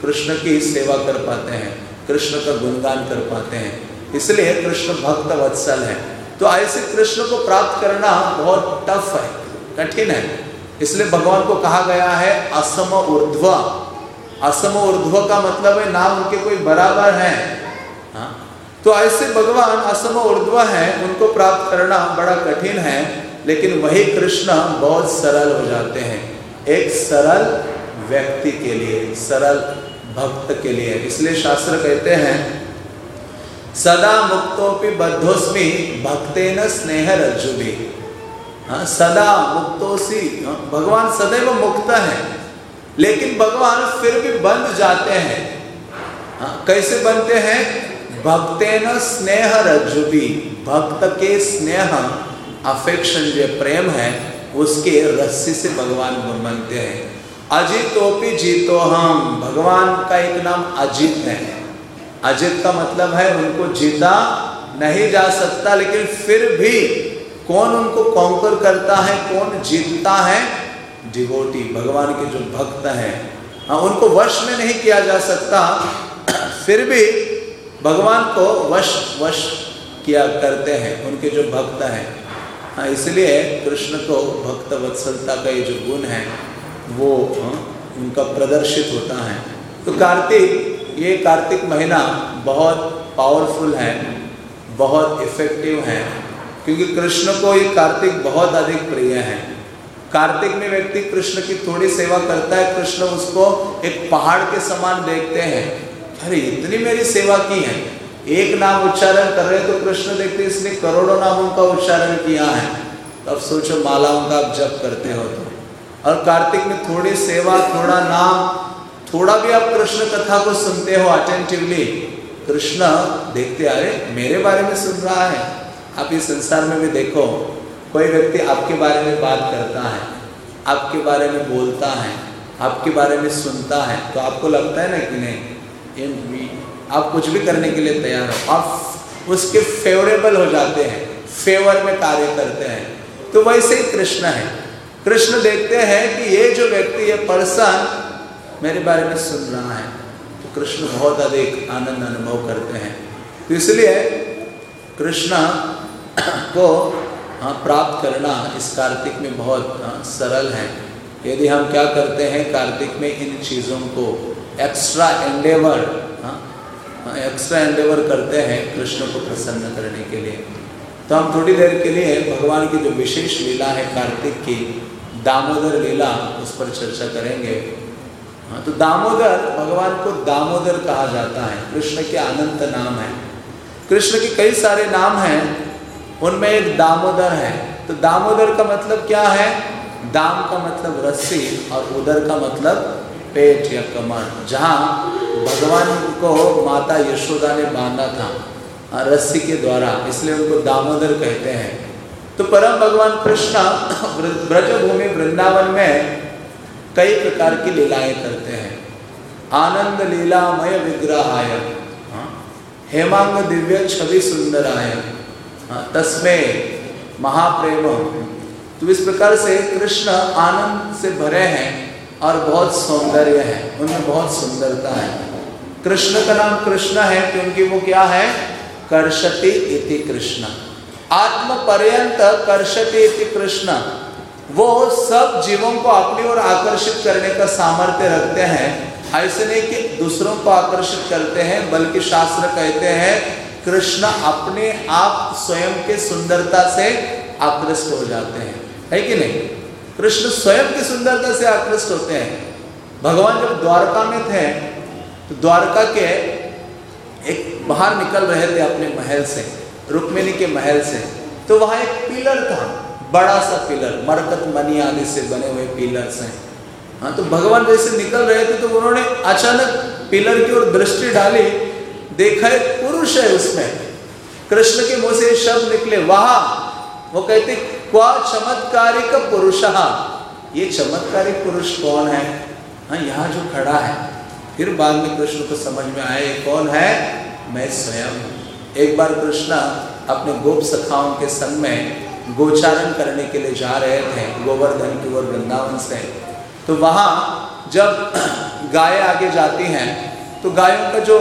Speaker 1: कृष्ण की सेवा कर पाते हैं, कृष्ण का गुणगान कर पाते हैं। इसलिए कृष्ण भक्त वत्सल है। तो ऐसे कृष्ण को प्राप्त करना बहुत टफ है, कठिन है। इसलिए भगवान को कहा गया है, असम ऊर्ध्व। असम ऊर्ध्व का मतलब है ना उनके कोई बराबर है। हाँ? तो ऐसे भगवान असम ऊर्ध्व है, उनको प्राप्त करना बड़ा कठिन है। लेकिन वही कृष्ण बहुत सरल हो जाते हैं। एक सरल व्यक्ति के लिए सरल भक्त के लिए। इसलिए शास्त्र कहते हैं सदा मुक्तोपि बद्धोस्मी भक्ते न स्नेह रज्जुबी हाँ सदा मुक्तोसी हाँ, भगवान सदैव मुक्त है। लेकिन भगवान फिर भी बंध जाते हैं। हाँ, कैसे बनते हैं? भक्ते न स्नेह रज्जुबी भक्त के स्नेह अफेक्शन जो प्रेम है, उसके रस्सी से भगवान बनते हैं। अजितोपि जीतो हम भगवान का एक नाम अजित है। अजित का मतलब है उनको जीता नहीं जा सकता, लेकिन फिर भी कौन उनको कॉन्कर करता है, कौन जीतता है? डिवोटी भगवान के जो भक्त हैं। हाँ उनको वश में नहीं किया जा सकता। फिर भी भगवान को वश वश किया करते हैं, उनके जो भक्त हैं। हाँ इसलिए कृष्ण को भक्त वत्सलता का ये जो गुण है वो हाँ, उनका प्रदर्शित होता है। तो कार्तिक ये कार्तिक महीना बहुत पावरफुल है बहुत इफ़ेक्टिव है क्योंकि कृष्ण को ये कार्तिक बहुत अधिक प्रिय है। कार्तिक में व्यक्ति कृष्ण की थोड़ी सेवा करता है कृष्ण उसको एक पहाड़ के समान देखते हैं। अरे इतनी मेरी सेवा की है एक नाम उच्चारण कर रहे तो कृष्ण देखते इसने करोड़ों नामों का उच्चारण किया है। तब सोचो मालाओं का आप जप करते हो तो। और कार्तिक में थोड़ी सेवा, थोड़ा नाम, थोड़ा भी आप कृष्ण कथा को सुनते हो अटेंटिवली कृष्ण देखते, अरे, मेरे बारे में सुन रहा है। आप इस संसार में भी देखो, कोई व्यक्ति आपके बारे में बात करता है, आपके बारे में बोलता है, आपके बारे में सुनता है तो आपको लगता है ना कि नहीं आप कुछ भी करने के लिए तैयार हो। आप उसके फेवरेबल हो जाते हैं फेवर में कार्य करते हैं। तो वैसे ही कृष्ण है। कृष्ण देखते हैं कि ये जो व्यक्ति ये पर्सन मेरे बारे में सुन रहा है। तो कृष्ण बहुत अधिक आनंद अनुभव करते हैं। तो इसलिए कृष्ण को हाँ, प्राप्त करना इस कार्तिक में बहुत हाँ, सरल है। यदि हम क्या करते हैं कार्तिक में इन चीज़ों को एक्स्ट्रा एंडेवर एक्स्ट्रा एंडेवर करते हैं कृष्ण को प्रसन्न करने के लिए। तो हम थोड़ी देर के लिए भगवान की जो विशेष लीला है कार्तिक की, दामोदर लीला, उस पर चर्चा करेंगे। हाँ तो दामोदर, भगवान को दामोदर कहा जाता है। कृष्ण के अनंत नाम है। कृष्ण के कई सारे नाम हैं, उनमें एक दामोदर है। तो दामोदर का मतलब क्या है? दाम का मतलब रस्सी और उदर का मतलब पेट या कमर जहाँ भगवान को माता यशोदा ने बांधा था रस्सी के द्वारा इसलिए उनको दामोदर कहते हैं। तो परम भगवान कृष्ण ब्रजभूमि वृंदावन में कई प्रकार की लीलाएँ करते हैं। आनंद लीलामय विग्रह आय हाँ, हेमांग दिव्य छवि सुंदर आय तस्मे महाप्रेम। तो इस प्रकार से कृष्ण आनंद से भरे हैं। और बहुत सौंदर्य है, उनमें बहुत सुंदरता है। कृष्ण का नाम कृष्ण है, क्योंकि वो क्या है? कर्षति इति कृष्ण। आत्म पर्यंत कर्षति इति कृष्ण। वो सब जीवों को अपनी ओर आकर्षित करने का सामर्थ्य रखते हैं। ऐसे नहीं कि दूसरों को आकर्षित करते हैं, बल्कि शास्त्र कहते हैं, कृष्ण अपने आप स्वयं के सुंदरता से आकृष्ट हो जाते हैं। है कि नहीं? कृष्ण स्वयं की सुंदरता से आकृष्ट होते हैं। भगवान जब द्वारका में थे तो द्वारका के एक बाहर निकल रहे थे अपने महल से, रुक्मिणी के महल से। तो वहाँ एक पिलर था, बड़ा सा पिलर, मरकत मनी आदि से बने हुए पिलर्स हैं। हाँ तो भगवान जैसे निकल रहे थे तो उन्होंने अचानक पिलर की ओर दृष्टि डाली, देखा एक पुरुष है उसमें। कृष्ण के मुँह से शब्द निकले, वहा! वो कहते क्वा चमत्कारिक पुरुष। ये चमत्कारिक पुरुष कौन है? हाँ यहाँ जो खड़ा है। फिर बाद में कृष्ण को समझ में आया कौन है? मैं स्वयं एक बार कृष्ण अपने गोप सखाओं के संग में गोचारण करने के लिए जा रहे थे गोवर्धन की ओर वृंदावन से। तो वहाँ जब गाय आगे जाती हैं तो गायों का जो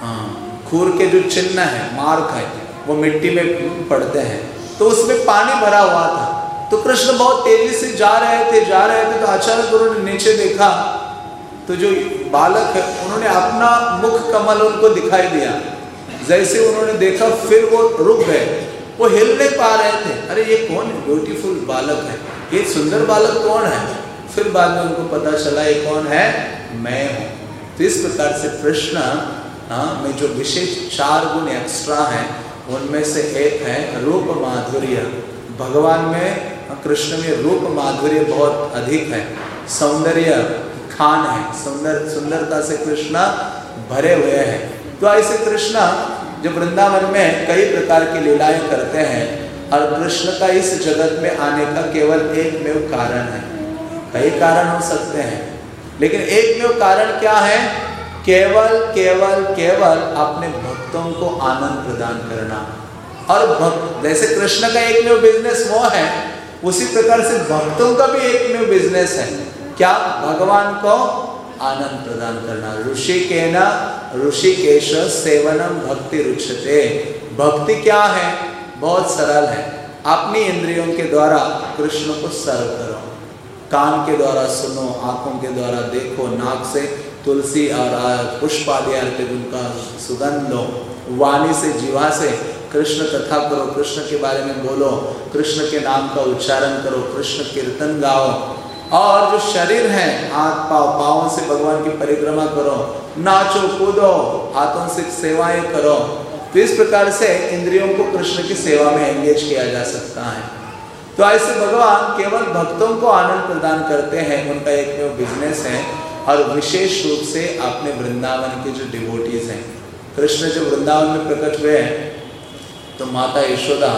Speaker 1: हाँ, खूर के जो चिन्ह है मार्क है वो मिट्टी में पड़ते हैं। तो उसमें पानी भरा हुआ था। तो कृष्ण बहुत तेज़ी से जा रहे थे, जा रहे थे तो अचानक उन्होंने नीचे देखा। तो जो बालक है, उन्होंने अपना मुख कमल उनको दिखाई दिया। जैसे उन्होंने देखा, फिर वो रुक गए। वो हिल नहीं पा रहे थे। अरे, ये कौन है? ब्यूटीफुल बालक है। ये सुंदर बालक कौन है? फिर बाद में उनको पता चला, ये कौन है? मैं हूँ। तो इस प्रकार से कृष्ण हाँ में जो विशेष चार गुण एक्स्ट्रा हैं उनमें से एक है रूप माधुर्य। भगवान में कृष्ण में रूप माधुर्य बहुत अधिक है। सौंदर्य खान है। सुंदर, सुंदरता से कृष्ण भरे हुए हैं। तो ऐसे कृष्ण जो वृंदावन में कई प्रकार की लीलाएँ करते हैं और कृष्ण का इस जगत में आने का केवल एक में कारण है। कई कारण हो सकते हैं। लेकिन एक में कारण क्या है? केवल केवल केवल अपने भक्तों को आनंद प्रदान करना। और भक्त, जैसे कृष्ण का एक में बिज़नेस वो है, उसी प्रकार से भक्तों का भी एक में बिज़नेस है। क्या भगवान को आनंद प्रदान करना? ऋषि के न ऋषिकेश सेवनम भक्ति रुचते भक्ति क्या है? बहुत सरल है। अपनी इंद्रियों के द्वारा कृष्ण को सर्व करो। कान के द्वारा सुनो, आँखों के द्वारा देखो, नाक से तुलसी और पुष्प आदि अर्पित उनका सुगंध। लो वाणी से, जीवा से कृष्ण कथा करो, कृष्ण के बारे में बोलो, कृष्ण के नाम का उच्चारण करो, कृष्ण कीर्तन गाओ। और जो शरीर है, हाथ, पाव पाओ से भगवान की परिक्रमा करो, नाचो, कूदो, हाथों से सेवाएँ करो। तो इस प्रकार से इंद्रियों को कृष्ण की सेवा में एंगेज किया जा सकता है। तो ऐसे भगवान केवल भक्तों को आनंद प्रदान करते हैं, उनका एक बिज़नेस है। और विशेष रूप से अपने वृंदावन के जो डिवोटीज हैं कृष्ण जो वृंदावन में प्रकट हुए हैं तो माता यशोदा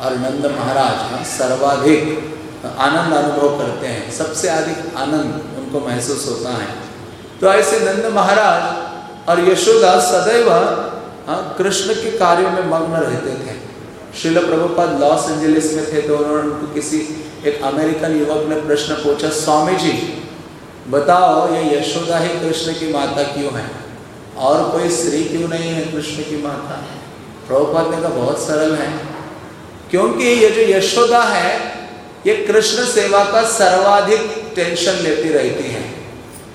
Speaker 1: और नंद महाराज सर्वाधिक आनंद अनुभव करते हैं। सबसे अधिक आनंद उनको महसूस होता है। तो ऐसे नंद महाराज और यशोदा सदैव हाँ, कृष्ण के कार्यों में मग्न रहते थे। शिल प्रभुपाद लॉस एंजलिस में थे तो उन्होंने उनको किसी एक अमेरिकन युवक ने प्रश्न पूछा स्वामी जी बताओ, ये यशोदा ही कृष्ण की माता क्यों है? और कोई स्त्री क्यों नहीं है कृष्ण की माता? प्रभुपाद कहा, बहुत सरल है। क्योंकि ये जो यशोदा है, ये कृष्ण सेवा का सर्वाधिक टेंशन लेती रहती है।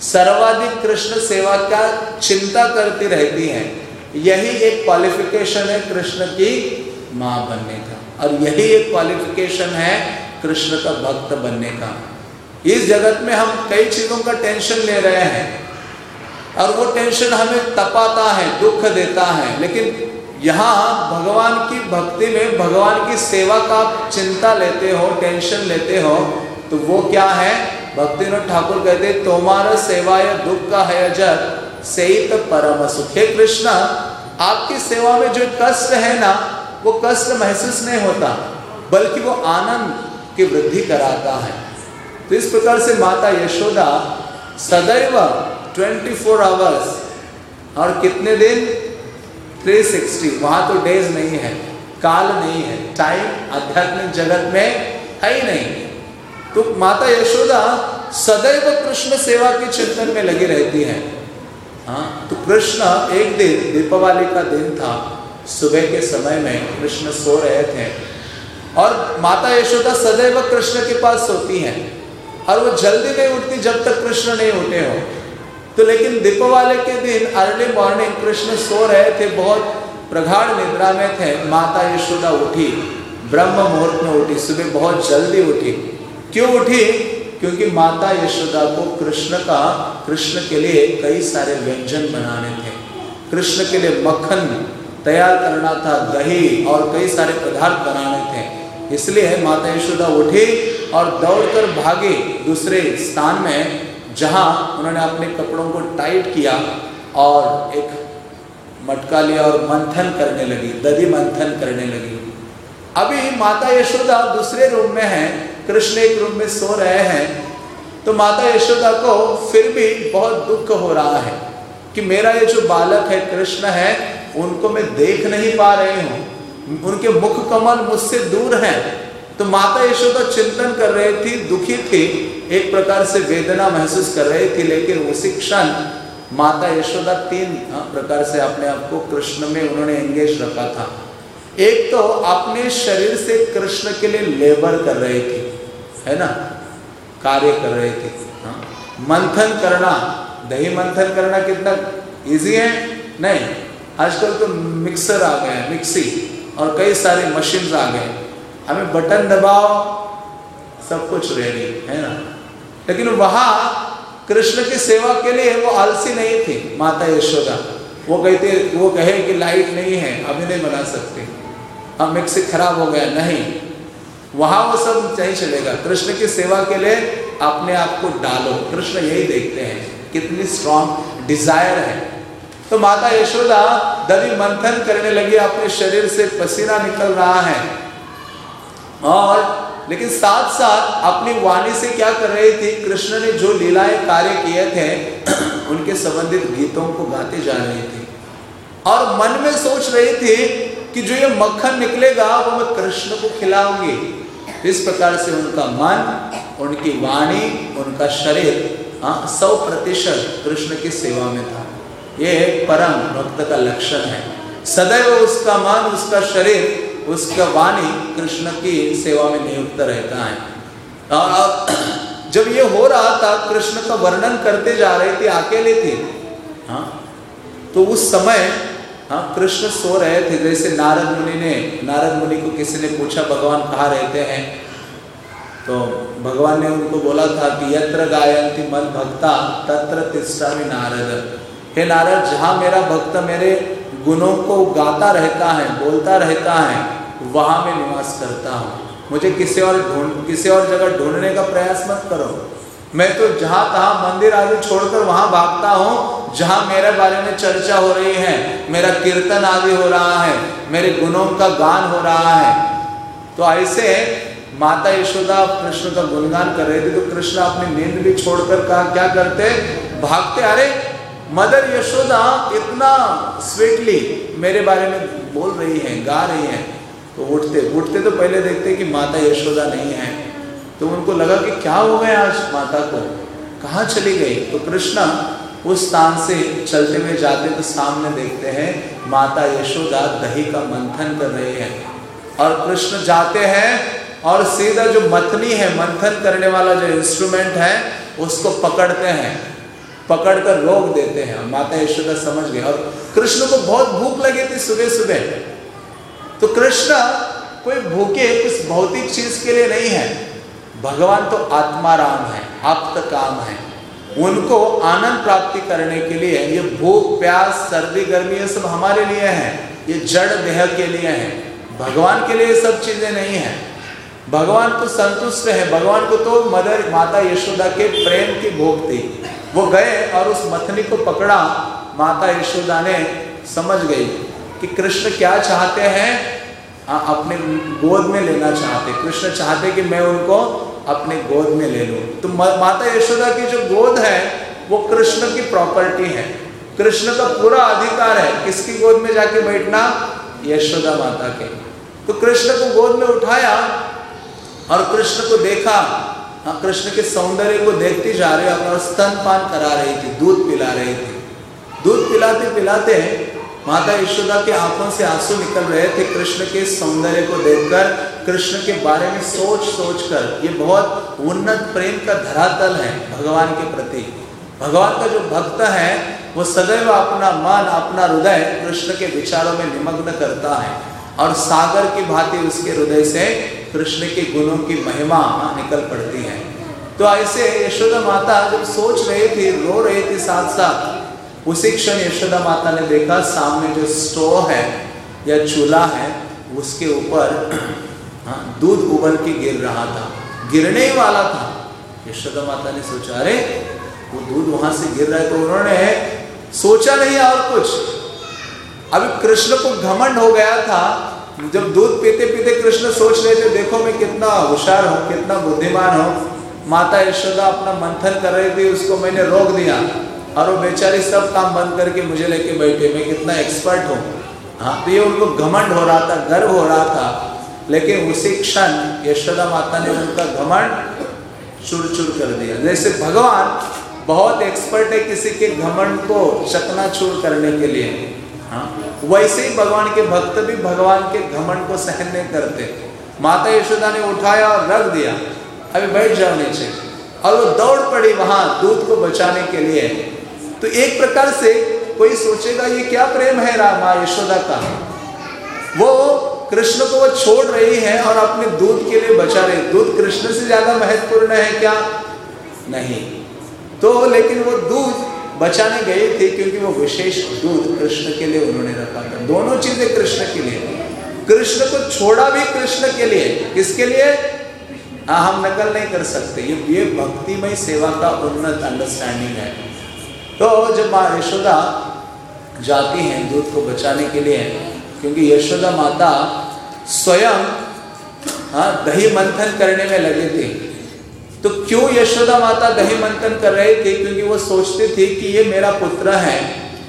Speaker 1: सर्वाधिक कृष्ण सेवा का चिंता करती रहती है। यही एक क्वालिफिकेशन है कृष्ण की माँ बनने का। और यही एक क्वालिफिकेशन है कृष्ण का भक्त बनने का। इस जगत में हम कई चीज़ों का टेंशन ले रहे हैं। और वो टेंशन हमें तपाता है, दुख देता है। लेकिन यहाँ भगवान की भक्ति में भगवान की सेवा का आप चिंता लेते हो टेंशन लेते हो तो वो क्या है? भक्ति ठाकुर कहते तुम्हारा सेवा या दुख का है अजर से परम सुख हे कृष्ण, आपकी सेवा में जो कष्ट है ना, वो कष्ट महसूस नहीं होता, बल्कि वो आनंद की वृद्धि कराता है। तो इस प्रकार से माता यशोदा सदैव 24 फोर आवर्स और कितने दिन? 360 वहाँ तो डेज़ नहीं है, काल नहीं है टाइम आध्यात्मिक जगत में है ही नहीं। तो माता यशोदा सदैव कृष्ण सेवा के चिंतन में लगी रहती है। हाँ तो कृष्ण एक दिन, दीपावली का दिन था, सुबह के समय में कृष्ण सो रहे थे। और माता यशोदा सदैव कृष्ण के पास सोती हैं। और वो जल्दी नहीं उठती जब तक कृष्ण नहीं उठे हो। तो लेकिन दीपावली के दिन अर्ली मॉर्निंग कृष्ण सो रहे थे, बहुत प्रगाढ़ निद्रा में थे। माता यशोदा उठी, ब्रह्म मुहूर्त में उठी, सुबह बहुत जल्दी उठी। क्यों उठी? क्योंकि माता यशोदा को कृष्ण का, कृष्ण के लिए कई सारे व्यंजन बनाने थे। कृष्ण के लिए मक्खन तैयार करना था, दही और कई सारे पदार्थ बनाने थे। इसलिए माता यशोदा उठी और दौड़कर भागे दूसरे स्थान में, जहाँ उन्होंने अपने कपड़ों को टाइट किया और एक मटका लिया और मंथन करने लगी, दधि मंथन करने लगी। अभी माता यशोदा दूसरे रूम में है, कृष्ण एक रूम में सो रहे हैं तो माता यशोदा को फिर भी बहुत दुख हो रहा है कि मेरा ये जो बालक है, कृष्ण है, उनको मैं देख नहीं पा रही हूँ। उनके मुख कमल मुझसे दूर हैं। तो माता यशोदा चिंतन कर रही थी दुखी थी एक प्रकार से वेदना महसूस कर रही थी लेकिन उसी क्षण माता यशोदा तीन हाँ, प्रकार से अपने आप को कृष्ण में उन्होंने एंगेज रखा था। एक तो अपने शरीर से कृष्ण के लिए लेबर कर रहे थे है ना? कार्य कर रहे थे हाँ? मंथन करना दही मंथन करना कितना इजी है? नहीं। आजकल तो मिक्सर आ गया है मिक्सी और कई सारे मशीन आ गए। हमें बटन दबाओ, सब कुछ रेडी है ना? लेकिन वहाँ कृष्ण की सेवा के लिए वो आलसी नहीं थी, माता यशोदा। वो कहते, वो कहे कि लाइट नहीं है, अभी नहीं बना सकते। अब मिक्सी खराब हो गया, नहीं। वहाँ वो सब नहीं चलेगा। कृष्ण की सेवा के लिए अपने आप को डालो। कृष्ण यही देखते हैं, कितनी स्ट्रॉन्ग डिज़ायर है। तो माता यशोदा दली मंथन करने लगी, अपने शरीर से पसीना निकल रहा है। और लेकिन साथ साथ अपनी वाणी से क्या कर रही थी, कृष्ण ने जो लीलाएँ कार्य किए थे, उनके संबंधित गीतों को गाते जा रहे थे। और मन में सोच रही थी कि जो ये मक्खन निकलेगा, वो मैं कृष्ण को खिलाऊँगी। इस प्रकार से उनका मन, उनकी वाणी, उनका शरीर हाँ सौ प्रतिशत कृष्ण की सेवा में था। ये परम भक्त का लक्षण है। सदैव उसका मन, उसका शरीर, उसका वाणी कृष्ण की सेवा में नियुक्त रहता है। और जब ये हो रहा था, कृष्ण का वर्णन करते जा रहे थे, अकेले थे हाँ तो उस समय हाँ कृष्ण सो रहे थे। जैसे नारद मुनि ने, नारद मुनि को किसी ने पूछा, भगवान कहाँ रहते हैं? तो भगवान ने उनको बोला था कि, यत्र गायंती मद भक्ता तत्र तिष्ठा नारद। हे नारद, जहाँ मेरा भक्त मेरे गुणों को गाता रहता है, बोलता रहता है, वहाँ मैं निवास करता हूँ। मुझे किसी और ढूंढ, किसी और जगह ढूँढने का प्रयास मत करो। मैं तो जहाँ तहाँ मंदिर आदि छोड़कर वहाँ भागता हूँ, जहाँ मेरे बारे में चर्चा हो रही है, मेरा कीर्तन आदि हो रहा है, मेरे गुणों का गान हो रहा है। तो ऐसे माता यशोदा कृष्ण का गुणगान कर रहे थे तो कृष्ण अपनी नींद भी छोड़कर कहा, क्या करते? भागते? अरे मदर यशोदा इतना स्वीटली मेरे बारे में बोल रही है, गा रही है तो उठते उठते तो पहले देखते कि माता यशोदा नहीं है। तो उनको लगा कि क्या हो गया आज माता को? कहाँ चली गई? तो कृष्णा उस स्थान से चलते हुए जाते तो सामने देखते हैं माता यशोदा दही का मंथन कर रहे हैं। और कृष्ण जाते हैं और सीधा जो मथनी है, मंथन करने वाला जो इंस्ट्रूमेंट है, उसको पकड़ते हैं। पकड़कर रोक देते हैं। माता यशोदा समझ गए। और कृष्ण को बहुत भूख लगी थी सुबह सुबह तो कृष्ण कोई भूखे उस भौतिक चीज़ के लिए नहीं है। भगवान तो आत्मा राम है, आप्त काम है। उनको आनंद प्राप्ति करने के लिए ये भूख, प्यास, सर्दी, गर्मी ये सब हमारे लिए है। ये जड़ देह के लिए है। भगवान के लिए सब चीज़ें नहीं है। भगवान तो संतुष्ट है। भगवान को तो मदर माता यशोदा के प्रेम की भोग थी। वो गए और उस मथनी को पकड़ा माता यशोदा ने समझ गई कि कृष्ण क्या चाहते हैं आ, अपने गोद में लेना चाहते। कृष्ण चाहते कि मैं उनको अपने गोद में ले लूँ। तो माता यशोदा की जो गोद है वो कृष्ण की प्रॉपर्टी है। कृष्ण का पूरा अधिकार है किसकी गोद में जाके बैठना? यशोदा माता के। तो कृष्ण को गोद में उठाया और कृष्ण को देखा हाँ कृष्ण के सौंदर्य को देखती जा रही और स्तनपान करा रही थी, दूध पिला रही थी। दूध पिलाते पिलाते माता यशोदा के आँखों से आँसू निकल रहे थे, कृष्ण के सौंदर्य को देखकर, कृष्ण के बारे में सोच सोच कर ये बहुत उन्नत प्रेम का धरातल है भगवान के प्रति। भगवान का जो भक्त है, वो सदैव अपना मन, अपना हृदय कृष्ण के विचारों में निमग्न करता है और सागर की भांति उसके हृदय से कृष्ण के गुणों की महिमा निकल पड़ती है। तो ऐसे यशोदा माता जब सोच रहे थी रो रहे थी साथ साथ उसी क्षण यशोदा माता ने देखा सामने जो स्टोव है या चूल्हा है उसके ऊपर हाँ, दूध उबल के गिर रहा था। गिरने ही वाला था। यशोदा माता ने सोचा अरे वो दूध वहाँ से गिर रहा है तो उन्होंने सोचा नहीं और कुछ। अभी कृष्ण को घमंड हो गया था जब दूध पीते पीते कृष्ण सोच रहे थे, देखो मैं कितना होशियार हूँ, कितना बुद्धिमान हूँ। माता यशोदा अपना मंथन कर रही थी, उसको मैंने रोक दिया। और वो बेचारी सब काम बंद करके मुझे लेके बैठे, मैं कितना एक्सपर्ट हूँ। हाँ तो ये उनको घमंड हो रहा था, गर्व हो रहा था। लेकिन उसी क्षण यशोदा माता ने उनका घमंड चूर चूर कर दिया। जैसे भगवान बहुत एक्सपर्ट है किसी के घमंड को चकनाचूर करने के लिए। हाँ। वैसे ही भगवान के भक्त भी भगवान के घमंड को सहन नहीं करते। माता यशोदा ने उठाया और रख दिया। अभी बैठ जाओ नीचे। और वो दौड़ पड़ी वहाँ दूध को बचाने के लिए। तो एक प्रकार से कोई सोचेगा, ये क्या प्रेम है माँ यशोदा का? वो कृष्ण को वो छोड़ रही है और अपने दूध के लिए बचा रही दूध कृष्ण से ज़्यादा महत्वपूर्ण है क्या? नहीं। तो लेकिन वो दूध बचाने गए थे क्योंकि वो विशेष दूध कृष्ण के लिए उन्होंने रखा था। दोनों चीज़ें कृष्ण के लिए। कृष्ण को छोड़ा भी कृष्ण के लिए। किसके लिए? आ, हम नकल नहीं कर सकते। ये ये भक्तिमय सेवा का उन्नत अंडरस्टैंडिंग है। तो जब माँ यशोदा जाती हैं दूध को बचाने के लिए क्योंकि यशोदा माता स्वयं हाँ दही मंथन करने में लगे थे। तो क्यों यशोदा माता दही मंथन कर रहे थे? क्योंकि वो सोचते थे कि ये मेरा पुत्र है।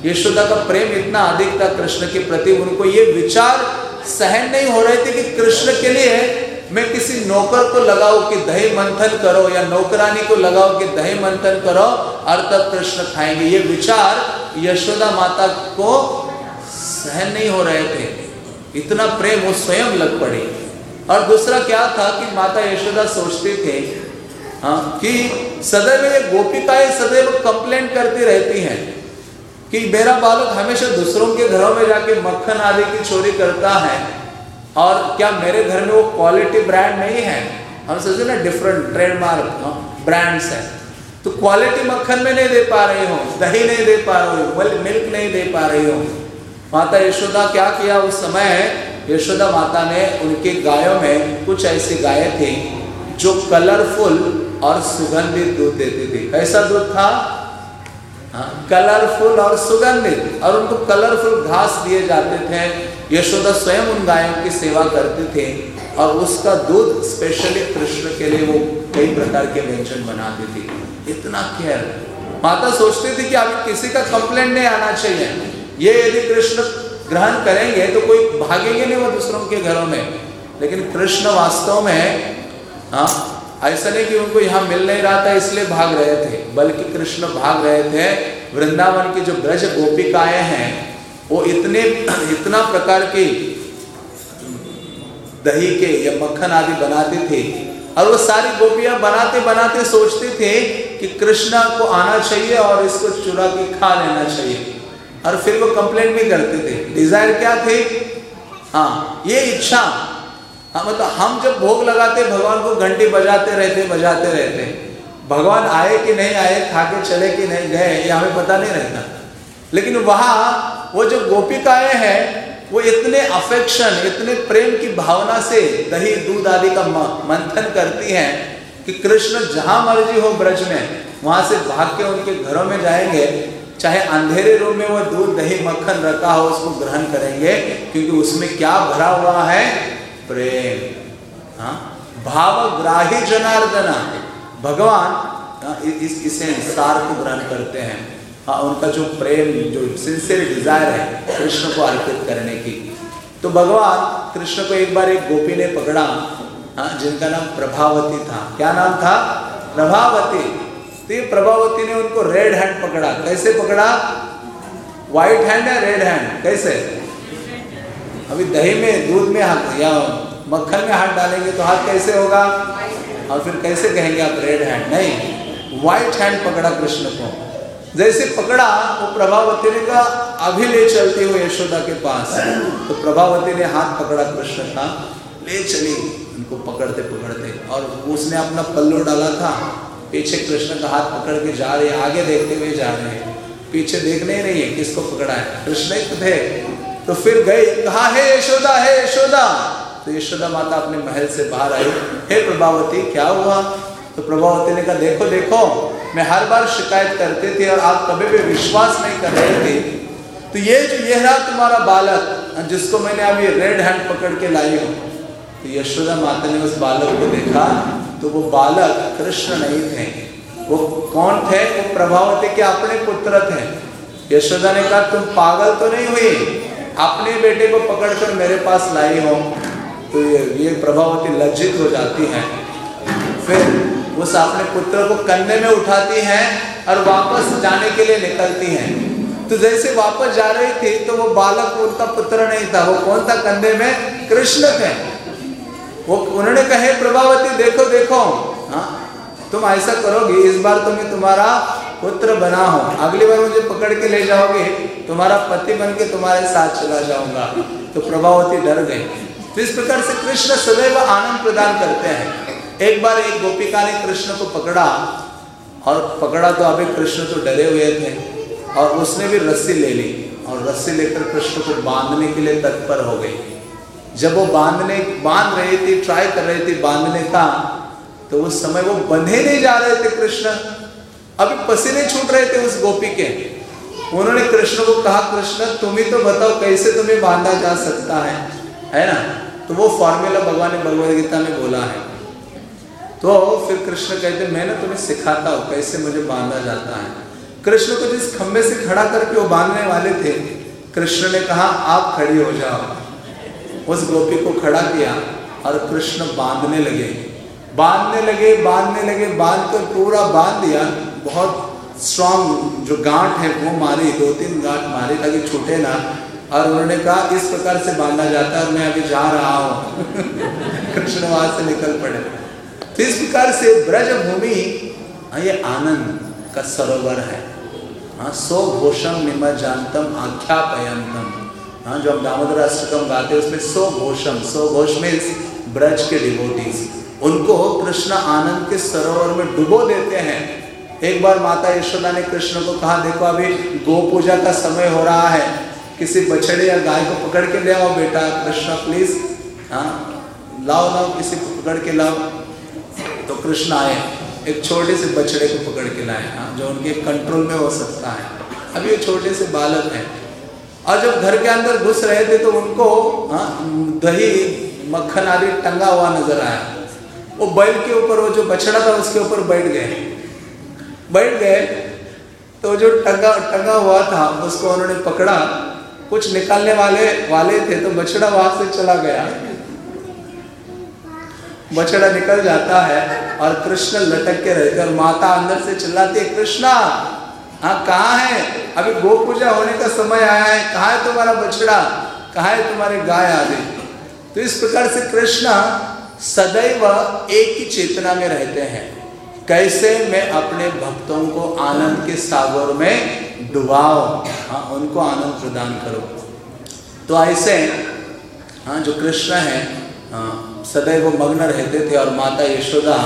Speaker 1: यशोदा का प्रेम इतना अधिक था कृष्ण के प्रति, उनको ये विचार सहन नहीं हो रहे थे कि कृष्ण के लिए मैं किसी नौकर को लगाओ कि दही मंथन करो, या नौकरानी को लगाओ कि दही मंथन करो और तब कृष्ण खाएँगे। ये विचार यशोदा माता को सहन नहीं हो रहे थे। इतना प्रेम वो स्वयं लग पड़े। और दूसरा क्या था कि माता यशोदा सोचते थे हाँ कि सदैव ये गोपिकाएँ सदैव कंप्लेंट करती रहती हैं कि मेरा बालक हमेशा दूसरों के घरों में जाके मक्खन आदि की चोरी करता है और क्या मेरे घर में वो क्वालिटी ब्रांड नहीं है? हम सोचते ना डिफरेंट ट्रेडमार्क ब्रांड्स हैं। तो क्वालिटी मक्खन में नहीं दे पा रही हो, दही नहीं दे पा रही हूँ मिल्क नहीं दे पा रही हो। माता यशोदा क्या किया उस समय? यशोदा माता ने उनके गायों में कुछ ऐसी गायें थी जो कलरफुल और सुगंधित दूध देती थी। कैसा दूध था? हाँ कलरफुल और सुगंधित। और उनको कलरफुल घास दिए जाते थे। यशोदा स्वयं उन गायों की सेवा करते थे और उसका दूध स्पेशली कृष्ण के लिए वो कई प्रकार के व्यंजन बनाती थी। इतना केयर माता सोचती थी कि अभी किसी का कंप्लेंट नहीं आना चाहिए। ये यदि कृष्ण ग्रहण करेंगे तो कोई भागेंगे नहीं वो दूसरों के घरों में। लेकिन कृष्ण वास्तव में हाँ ऐसा नहीं कि उनको यहाँ मिल नहीं रहा था, इसलिए भाग रहे थे, बल्कि कृष्ण भाग रहे थे। वृंदावन की जो ब्रज गोपिकाएँ हैं, वो इतने, इतना प्रकार की दही के या मक्खन आदि बनाते थे, और वो सारी गोपियाँ बनाते बनाते सोचते थे कि कृष्णा को आना चाहिए और इसको चुरा के खा लेना चाहिए। और फिर वो कंप्लेंट भी करते थे। डिज़ायर क्या थे? हाँ ये इच्छा हाँ मतलब हम जब भोग लगाते, भगवान को घंटी बजाते रहते बजाते रहते। भगवान आए कि नहीं आए खा के चले कि नहीं गए, ये हमें पता नहीं रहता। लेकिन वहाँ वो जो गोपिकाएँ हैं, वो इतने अफेक्शन इतने प्रेम की भावना से दही, दूध आदि का मंथन करती हैं कि कृष्ण जहाँ मर्ज़ी हो ब्रज में, वहाँ से भाग के उनके घरों में जाएँगे। चाहे अंधेरे रूम में वो दूध, दही, मक्खन रखा हो, उसको ग्रहण करेंगे, क्योंकि उसमें क्या भरा हुआ है? प्रेम हाँ? भावग्राही जनार्दना भगवान हाँ, इस इसे सार को ग्रहण करते हैं। हाँ उनका जो प्रेम जो सिंसियर डिज़ायर है कृष्ण को अर्पित करने की। तो भगवान कृष्ण को एक बार एक गोपी ने पकड़ा हाँ जिनका नाम प्रभावती था। क्या नाम था? प्रभावती। तो प्रभावती ने उनको रेड हैंड पकड़ा। कैसे पकड़ा? व्हाइट हैंड या रेड हैंड कैसे? अभी दही में, दूध में हाथ या मक्खन में हाथ डालेंगे तो हाथ कैसे होगा? और फिर कैसे कहेंगे आप रेड हैंड नहीं व्हाइट हैंड पकड़ा कृष्ण को। जैसे पकड़ा वो प्रभावती ने कहा, अभी ले चलती हो यशोदा के पास। तो प्रभावती ने हाथ पकड़ा कृष्ण का, ले चली। उनको पकड़ते पकड़ते, और उसने अपना पल्लू डाला था। पीछे कृष्ण का हाथ पकड़ के जा रहे आगे देखते हुए जा रहे पीछे देखने ही नहीं है, किसको पकड़ा है? कृष्ण ही थे। तो फिर गए, कहा, हे यशोदा हे यशोदा। तो यशोदा माता अपने महल से बाहर आई। हे प्रभावती, क्या हुआ? तो प्रभावती ने कहा, देखो देखो, मैं हर बार शिकायत करते थे और आप कभी भी विश्वास नहीं कर रहे थे। तो ये जो, ये रहा तुम्हारा बालक जिसको मैंने अभी रेड हैंड पकड़ के लाई हूँ। तो यशोदा माता ने उस बालक को देखा तो वो बालक कृष्ण नहीं थे। वो कौन थे? वो प्रभावती के अपने पुत्र थे। यशोदा ने कहा, तुम पागल तो नहीं हुई? अपने बेटे को पकड़कर मेरे पास लाई हो तो ये ये प्रभावती लज्जित हो जाती हैं। फिर उस अपने पुत्र को कंधे में उठाती हैं और वापस जाने के लिए निकलती हैं। तो जैसे वापस जा रही थी तो वो बालक उनका पुत्र नहीं था, वो कौन था? कंधे में कृष्ण थे। वो, उन्होंने कहे, प्रभावती, देखो देखो। हाँ? तुम ऐसा करोगी, इस बार तुम्हें तुम्हारा पुत्र बना हो। अगली बार मुझे पकड़ के ले जाओगे? तुम्हारा पति बन के तुम्हारे साथ चला जाऊँगा। तो प्रभावती डर गई। तो इस प्रकार से कृष्ण सदैव आनंद प्रदान करते हैं। एक बार एक गोपिका ने कृष्ण को पकड़ा, और पकड़ा तो अभी कृष्ण तो डरे हुए थे, और उसने भी रस्सी ले ली, और रस्सी लेकर कृष्ण को बांधने के लिए तत्पर हो गई। जब वो बांधने, बाँध रही थी ट्राई कर रही थी बांधने का तो उस समय वो बंधे नहीं जा रहे थे कृष्ण। अभी पसीने छूट रहे थे उस गोपी के। उन्होंने कृष्ण को कहा, कृष्ण तुम ही तो बताओ कैसे तुम्हें बांधा जा सकता है? है ना? तो वो फॉर्मूला भगवान ने भगवद गीता में बोला है। तो फिर कृष्ण कहते, मैं ना तुम्हें सिखाता हूँ कैसे मुझे बांधा जाता है। कृष्ण को जिस खंबे से खड़ा करके वो बांधने वाले थे, कृष्ण ने कहा, आप खड़ी हो जाओ। उस गोपी को खड़ा किया और कृष्ण बांधने लगे। बांधने लगे बांधने लगे, बाँध कर पूरा बाँध दिया। बहुत स्ट्रांग जो गांठ है वो मारी दो तीन गांठ मारी ताकि छूटे ना। और उन्होंने कहा इस प्रकार से बांधा जाता है और मैं अभी जा रहा हूँ। कृष्ण वहाँ से निकल पड़े। तो इस प्रकार से ब्रज भूमि हाँ, ये आनंद का सरोवर है। हाँ सो घोषम निम जानतम आख्यापयंतम। हाँ जो हम दामोदर अष्टकम गाते हैं उसमें सो घोषम सो घोष में ब्रज के डिवोटीज उनको कृष्ण आनंद के सरोवर में डुबो देते हैं। एक बार माता यशोदा ने कृष्ण को कहा देखो अभी गो पूजा का समय हो रहा है। किसी बछड़े या गाय को पकड़ के ले आओ बेटा कृष्ण प्लीज़ हाँ? लाओ लाओ किसी को पकड़ के लाओ। तो कृष्ण आए। एक छोटे से बछड़े को पकड़ के लाए हाँ जो उनके कंट्रोल में हो सकता है। अभी ये छोटे से बालक है। और जब घर के अंदर घुस रहे थे तो उनको हाँ, दही मक्खन आदि टंगा हुआ नज़र आया। वो बैल के ऊपर वो जो बछड़ा था उसके ऊपर बैठ गए। बैठ गए। तो जो टंगा टंगा हुआ था, उसको उन्होंने पकड़ा। कुछ निकालने वाले वाले थे तो बछड़ा वहाँ से चला गया। बछड़ा निकल जाता है और कृष्ण लटक के रहते और माता अंदर से चिल्लाती है, कृष्णा हाँ कहाँ है? अभी गो पूजा होने का समय आया है। कहाँ है तुम्हारा बछड़ा? कहाँ है तुम्हारे गाय आदि? तो इस प्रकार से कृष्ण सदैव एक ही चेतना में रहते हैं। कैसे मैं अपने भक्तों को आनंद के सागर में डुबाओ हाँ उनको आनंद प्रदान करो। तो ऐसे हाँ जो कृष्ण है हाँ सदैव मग्न रहते थे और माता यशोदा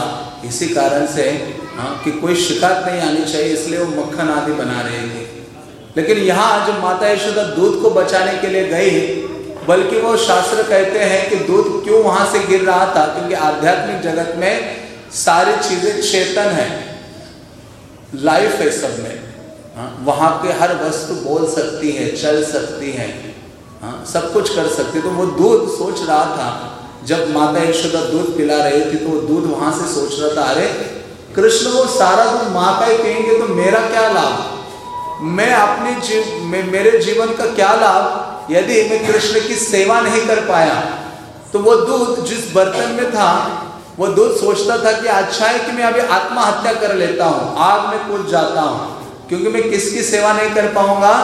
Speaker 1: इसी कारण से हाँ कि कोई शिकायत नहीं आनी चाहिए, इसलिए वो मक्खन आदि बना रहे थे। लेकिन यहाँ जब माता यशोदा दूध को बचाने के लिए गई, बल्कि वो शास्त्र कहते हैं कि दूध क्यों वहाँ से गिर रहा था? क्योंकि आध्यात्मिक जगत में सारी चीज़ें चेतन है। लाइफ है सब में। हाँ वहाँ के हर वस्तु बोल सकती है, चल सकती है। हाँ सब कुछ कर सकती तो वो दूध सोच रहा था। जब माता यशोदा दूध पिला रही थी तो वो दूध वहाँ से सोच रहा था, अरे, कृष्ण, वो सारा दूध माँ का ही पियेंगे तो मेरा क्या लाभ? मैं अपने जीव, में, मेरे जीवन का क्या लाभ? यदि मैं कृष्ण की सेवा नहीं कर पाया तो वो दूध जिस बर्तन में था वो दूध सोचता था कि अच्छा है कि मैं अभी आत्महत्या कर लेता हूँ आग में कूद जाता हूँ। क्योंकि मैं किसकी सेवा नहीं कर पाऊँगा?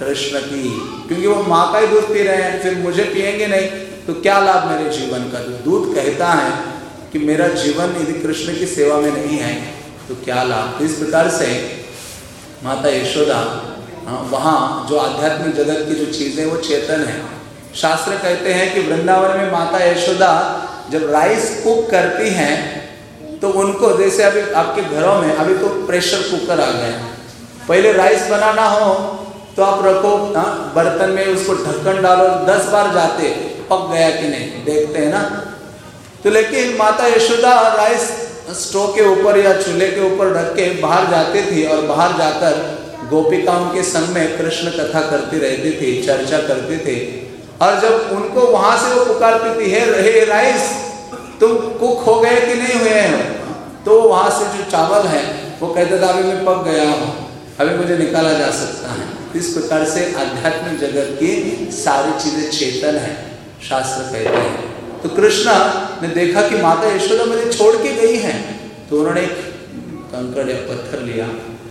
Speaker 1: कृष्ण की। क्योंकि वो माँ का ही दूध पी रहे हैं फिर मुझे पियेंगे नहीं। तो क्या लाभ मेरे जीवन का? दूध कहता है कि मेरा जीवन यदि कृष्ण की सेवा में नहीं है तो क्या लाभ? तो इस प्रकार से माता यशोदा हाँ, वहाँ जो आध्यात्मिक जगत की जो चीज़ें वो चेतन है। शास्त्र कहते हैं कि वृंदावन में माता यशोदा जब राइस कुक करती हैं तो उनको जैसे अभी आपके घरों में अभी तो प्रेशर कुकर आ गया पहले राइस बनाना हो तो आप रखो हाँ, बर्तन में उसको ढक्कन डालो दस बार जाते पक गया कि नहीं देखते हैं ना। तो लेकिन माता यशोदा राइस स्टोव के ऊपर या चूल्हे के ऊपर ढक के बाहर जाती थी और बाहर जाकर गोपिकाओं के संग में कृष्ण कथा करती रहती थी चर्चा करती थी। और जब उनको वहाँ से वो पुकारती थी हे, हे राइस तुम कुक हो गए कि नहीं हुए हैं? तो वहाँ से जो चावल है वो कहते था अभी मैं पक गया हूँ अभी मुझे निकाला जा सकता है। इस प्रकार से आध्यात्मिक जगत की सारी चीज़ें चेतन है शास्त्र कहते हैं। तो कृष्णा ने देखा कि माता यशोदा मुझे छोड़ के गई है तो उन्होंने एक कंकड़ या पत्थर लिया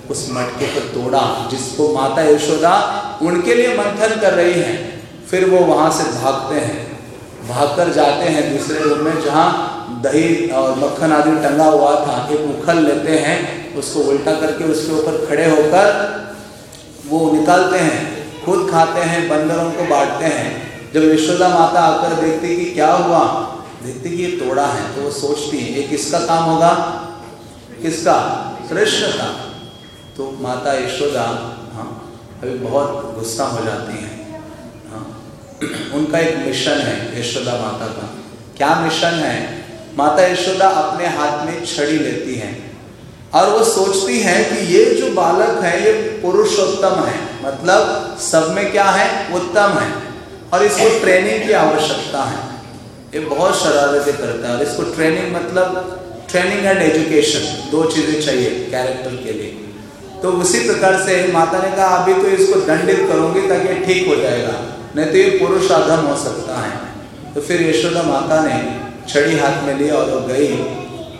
Speaker 1: उस मटके को तोड़ा जिसको माता यशोदा उनके लिए मंथन कर रही हैं। फिर वो वहाँ से भागते हैं। भागकर जाते हैं दूसरे रूम में जहाँ दही और मक्खन आदि टंगा हुआ था एक उखल लेते हैं, उसको उल्टा करके उसके ऊपर खड़े होकर वो निकालते हैं, खुद खाते हैं, बंदरों को बांटते हैं। जब यशोदा माता आकर देखती कि क्या हुआ, देखती कि ये तोड़ा है तो वो सोचती है, ये किसका काम होगा? किसका? कृष्ण का। तो माता यशोदा हाँ अभी बहुत गुस्सा हो जाती हाँ। उनका एक मिशन है, यशोदा माता का। क्या मिशन है? माता यशोदा अपने हाथ में छड़ी लेती हैं और वो सोचती हैं कि ये जो बालक है, ये पुरुषोत्तम है। मतलब सब में क्या है? उत्तम है। और इसको ट्रेनिंग की आवश्यकता है। ये बहुत शरारतें करता है। और इसको ट्रेनिंग मतलब ट्रेनिंग एंड एजुकेशन दो चीज़ें चाहिए कैरेक्टर के लिए। तो उसी प्रकार से माता ने कहा, अभी तो इसको दंडित करूँगी ताकि ठीक हो जाएगा। नहीं तो ये पुरुष आधम हो सकता है। तो फिर यशोदा माता ने छड़ी हाथ में लिया और वो गई।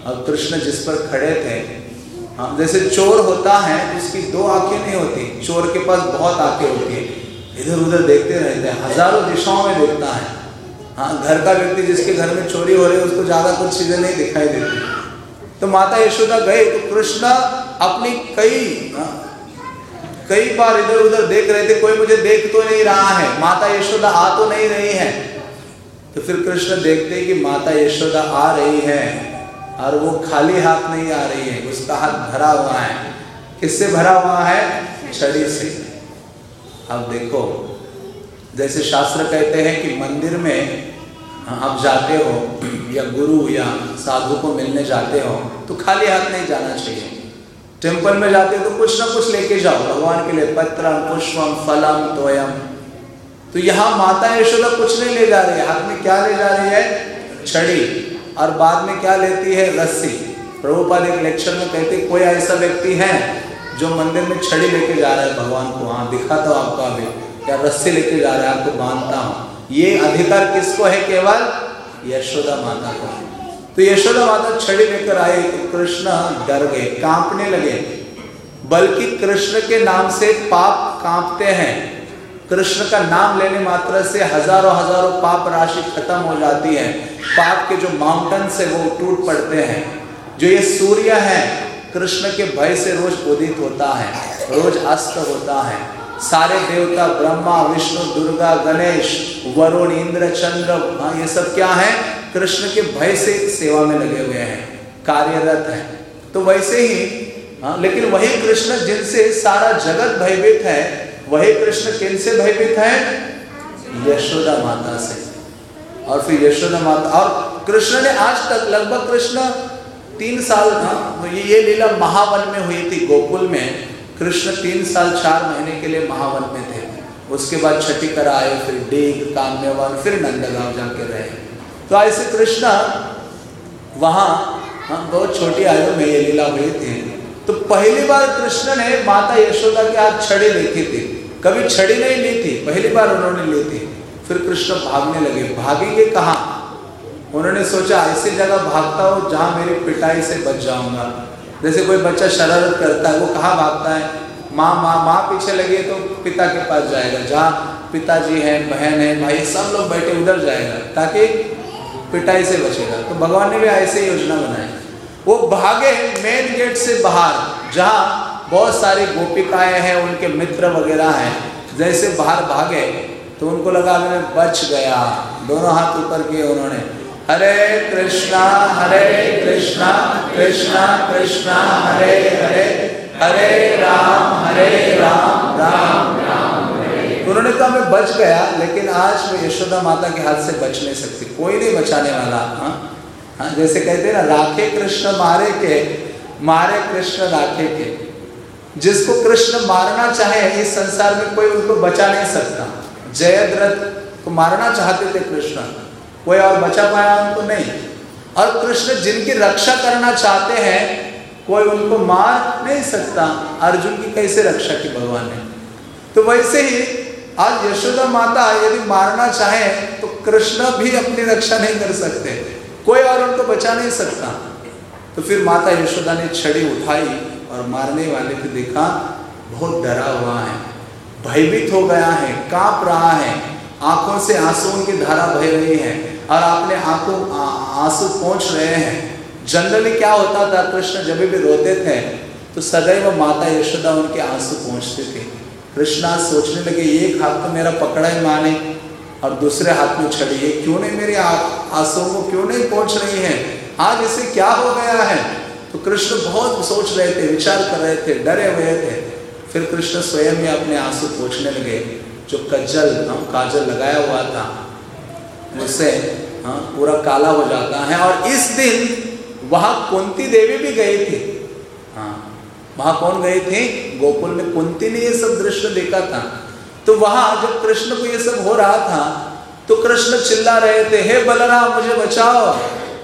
Speaker 1: और कृष्ण जिस पर खड़े थे हाँ जैसे चोर होता है उसकी दो आँखें नहीं होती चोर के पास बहुत आँखें होती है। इधर उधर देखते रहते हैं हज़ारों दिशाओं में देखता है। हाँ घर का व्यक्ति जिसके घर में चोरी हो रही है उसको ज़्यादा कुछ चीज़ें नहीं दिखाई देती। तो माता यशोदा गए तो कृष्ण अपनी कई हाँ, कई बार इधर उधर देख रहे थे, कोई मुझे देख तो नहीं रहा है, माता यशोदा आ तो नहीं रही है। तो फिर कृष्ण देखते कि माता यशोदा आ रही है और वो खाली हाथ नहीं आ रही है, उसका हाथ भरा हुआ है। किससे भरा हुआ है? छड़ी से। अब देखो, जैसे शास्त्र कहते हैं कि मंदिर में आप जाते हो, या गुरु या साधु को मिलने जाते हो तो खाली हाथ नहीं जाना चाहिए। टेंपल में जाते हो तो कुछ ना कुछ लेके जाओ, भगवान के लिए पत्रम, पुष्पम, फलम, तोयम। तो यहाँ माता यशोदा कुछ नहीं ले जा रही है, हाथ में क्या ले जा रही है? छड़ी। और बाद में क्या लेती है? रस्सी। प्रभुपाद एक लेक्चर में कहते कोई ऐसा व्यक्ति है जो मंदिर में छड़ी लेके जा रहा है भगवान को? हाँ दिखा तो आपको अभी। क्या रस्सी लेके जा रहा है, आपको बांधता हूँ। ये अधिकार किसको है केवल? यशोदा माता को तो यशोदा माता छड़ी लेकर आए तो कृष्ण डर गए, कांपने लगे। बल्कि कृष्ण के नाम से पाप कांपते हैं। कृष्ण का नाम लेने मात्र से हज़ारों हज़ारों पाप राशि खत्म हो जाती है। पाप के जो माउंटेन से वो टूट पड़ते हैं। जो ये सूर्य है, कृष्ण के भय से रोज उदित होता है, रोज अस्त होता है। सारे देवता, ब्रह्मा, विष्णु, दुर्गा, गणेश, वरुण, इंद्र, चंद्र हाँ ये सब क्या है? कृष्ण के भय से सेवा में लगे हुए हैं कार्यरत है। तो वैसे ही हाँ लेकिन वही कृष्ण जिनसे सारा जगत भयभीत है वही कृष्ण किन से भयभीत है? यशोदा माता से। और फिर यशोदा माता और कृष्ण ने आज तक लगभग कृष्ण तीन साल ये, ये लीला महावन में हुई थी गोकुल में। कृष्ण तीन साल चार महीने के लिए महावन में थे। उसके बाद छठी कर आए फिर डेग काम्यवन फिर नंदगांव जाके रहे। तो ऐसे कृष्ण वहाँ, हम बहुत छोटी आयु में ये लीला हुई थी। तो पहली बार कृष्ण ने माता यशोदा के हाथ छड़ी देखी थी। कभी छड़ी नहीं ली थी, पहली बार उन्होंने ली थी। फिर कृष्ण भागने लगे। भागेंगे कहा? उन्होंने सोचा, ऐसी जगह भागता हो जहाँ मेरी पिटाई से बच जाऊँगा। जैसे कोई बच्चा शरारत करता है, वो कहाँ भागता है? माँ माँ माँ पीछे लगे तो पिता के पास जाएगा। जहाँ पिताजी हैं, बहन है, भाई, सब लोग बैठे, उधर जाएगा। ताकि पिटाई से बचेगा। तो भगवान ने भी ऐसे योजना बनाई। वो भागे मेन गेट से बाहर, जहाँ बहुत सारी गोपिकाएँ हैं, उनके मित्र वगैरह हैं। जैसे बाहर भागे तो उनको लगा मैं बच गया। दोनों हाथ ऊपर किए उन्होंने। हरे कृष्णा हरे कृष्णा कृष्णा कृष्णा, हरे हरे। हरे राम हरे राम राम राम। उन्होंने कहा, मैं बच गया, लेकिन आज मैं यशोदा माता के हाथ से बच नहीं सकती। कोई नहीं बचाने वाला। हाँ? हाँ जैसे कहते हैं ना, राखे कृष्ण मारे के, मारे कृष्ण राखे के। जिसको कृष्ण मारना चाहे, इस संसार में कोई उनको बचा नहीं सकता। जयद्रथ को मारना चाहते थे कृष्ण। कोई और बचा पाया उनको नहीं। और कृष्ण जिनकी रक्षा करना चाहते हैं, कोई उनको मार नहीं सकता। अर्जुन की कैसे रक्षा की भगवान ने? तो वैसे ही आज यशोदा माता यदि मारना चाहे तो कृष्ण भी अपनी रक्षा नहीं कर सकते। कोई और उनको बचा नहीं सकता। तो फिर माता यशोदा ने छड़ी उठाई और मारने वाले को देखा, बहुत डरा हुआ है, भयभीत हो गया है, काँप रहा है। आँखों से आंसुओं की धारा बह रही है और आपने आँखों आँसू पहुँच रहे हैं। जनरली क्या होता था, कृष्ण जब भी रोते थे तो सदैव माता यशोदा उनके आँसू पहुँचते थे। कृष्णा सोचने लगे, एक हाथ तो मेरा पकड़ा है माँ ने और दूसरे हाथ में छड़ी है। क्यों नहीं मेरे आंसुओं को, क्यों नहीं पहुँच रही है? आज इसे क्या हो गया है? तो कृष्ण बहुत सोच रहे थे, विचार कर रहे थे, डरे हुए थे। फिर कृष्ण स्वयं ही अपने आँसू पोछने लगे। जो कज्जल, हम काजल लगाया हुआ था उससे हाँ पूरा काला हो जाता है। और इस दिन वहाँ कुंती देवी भी गई थी। हाँ वहाँ कौन गई थी? गोकुल में कुंती ने ये सब दृश्य देखा था। तो वहाँ जब कृष्ण को ये सब हो रहा था तो कृष्ण चिल्ला रहे थे, हे बलराम, मुझे बचाओ।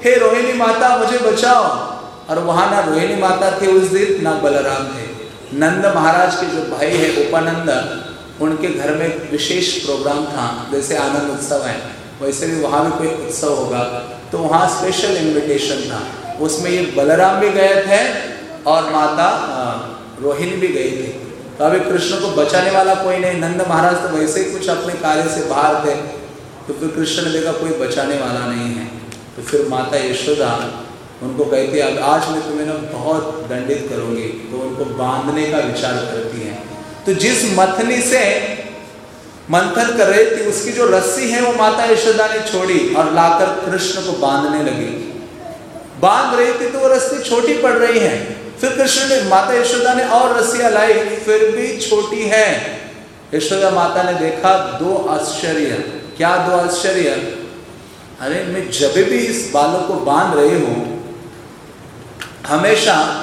Speaker 1: हे रोहिणी माता, मुझे बचाओ। और वहाँ ना रोहिणी माता थे उस दिन, ना बलराम थे। नंद महाराज के जो भाई है, उपानंद, उनके घर में विशेष प्रोग्राम था, जैसे आनंद उत्सव है। वैसे भी वहाँ भी कोई उत्सव होगा। तो वहाँ स्पेशल इनविटेशन था। उसमें ये बलराम भी गए थे और माता रोहिणी भी गई थी। तो अभी कृष्ण को बचाने वाला कोई नहीं, नंद महाराज तो वैसे ही कुछ अपने कार्य से बाहर थे तो फिर कृष्ण ने देखा कोई बचाने वाला नहीं है। तो फिर माता यशोदा, उनको कहती है आज मैं तुम्हें ना बहुत दंडित करूँगी तो उनको बांधने का विचार करती है। तो जिस मथनी से मंथन कर रहे थे, उसकी जो रस्सी है, वो माता यशोदा ने छोड़ी और लाकर कृष्ण को बांधने लगी। बाँध रही थी तो वो रस्सी छोटी पड़ रही है। फिर कृष्ण ने माता यशोदा ने और रस्सियाँ लाई, फिर भी छोटी है। यशोदा माता ने देखा दो आश्चर्य। क्या दो आश्चर्य? अरे, मैं जब भी इस बालों को बाँध रही हूँ, हमेशा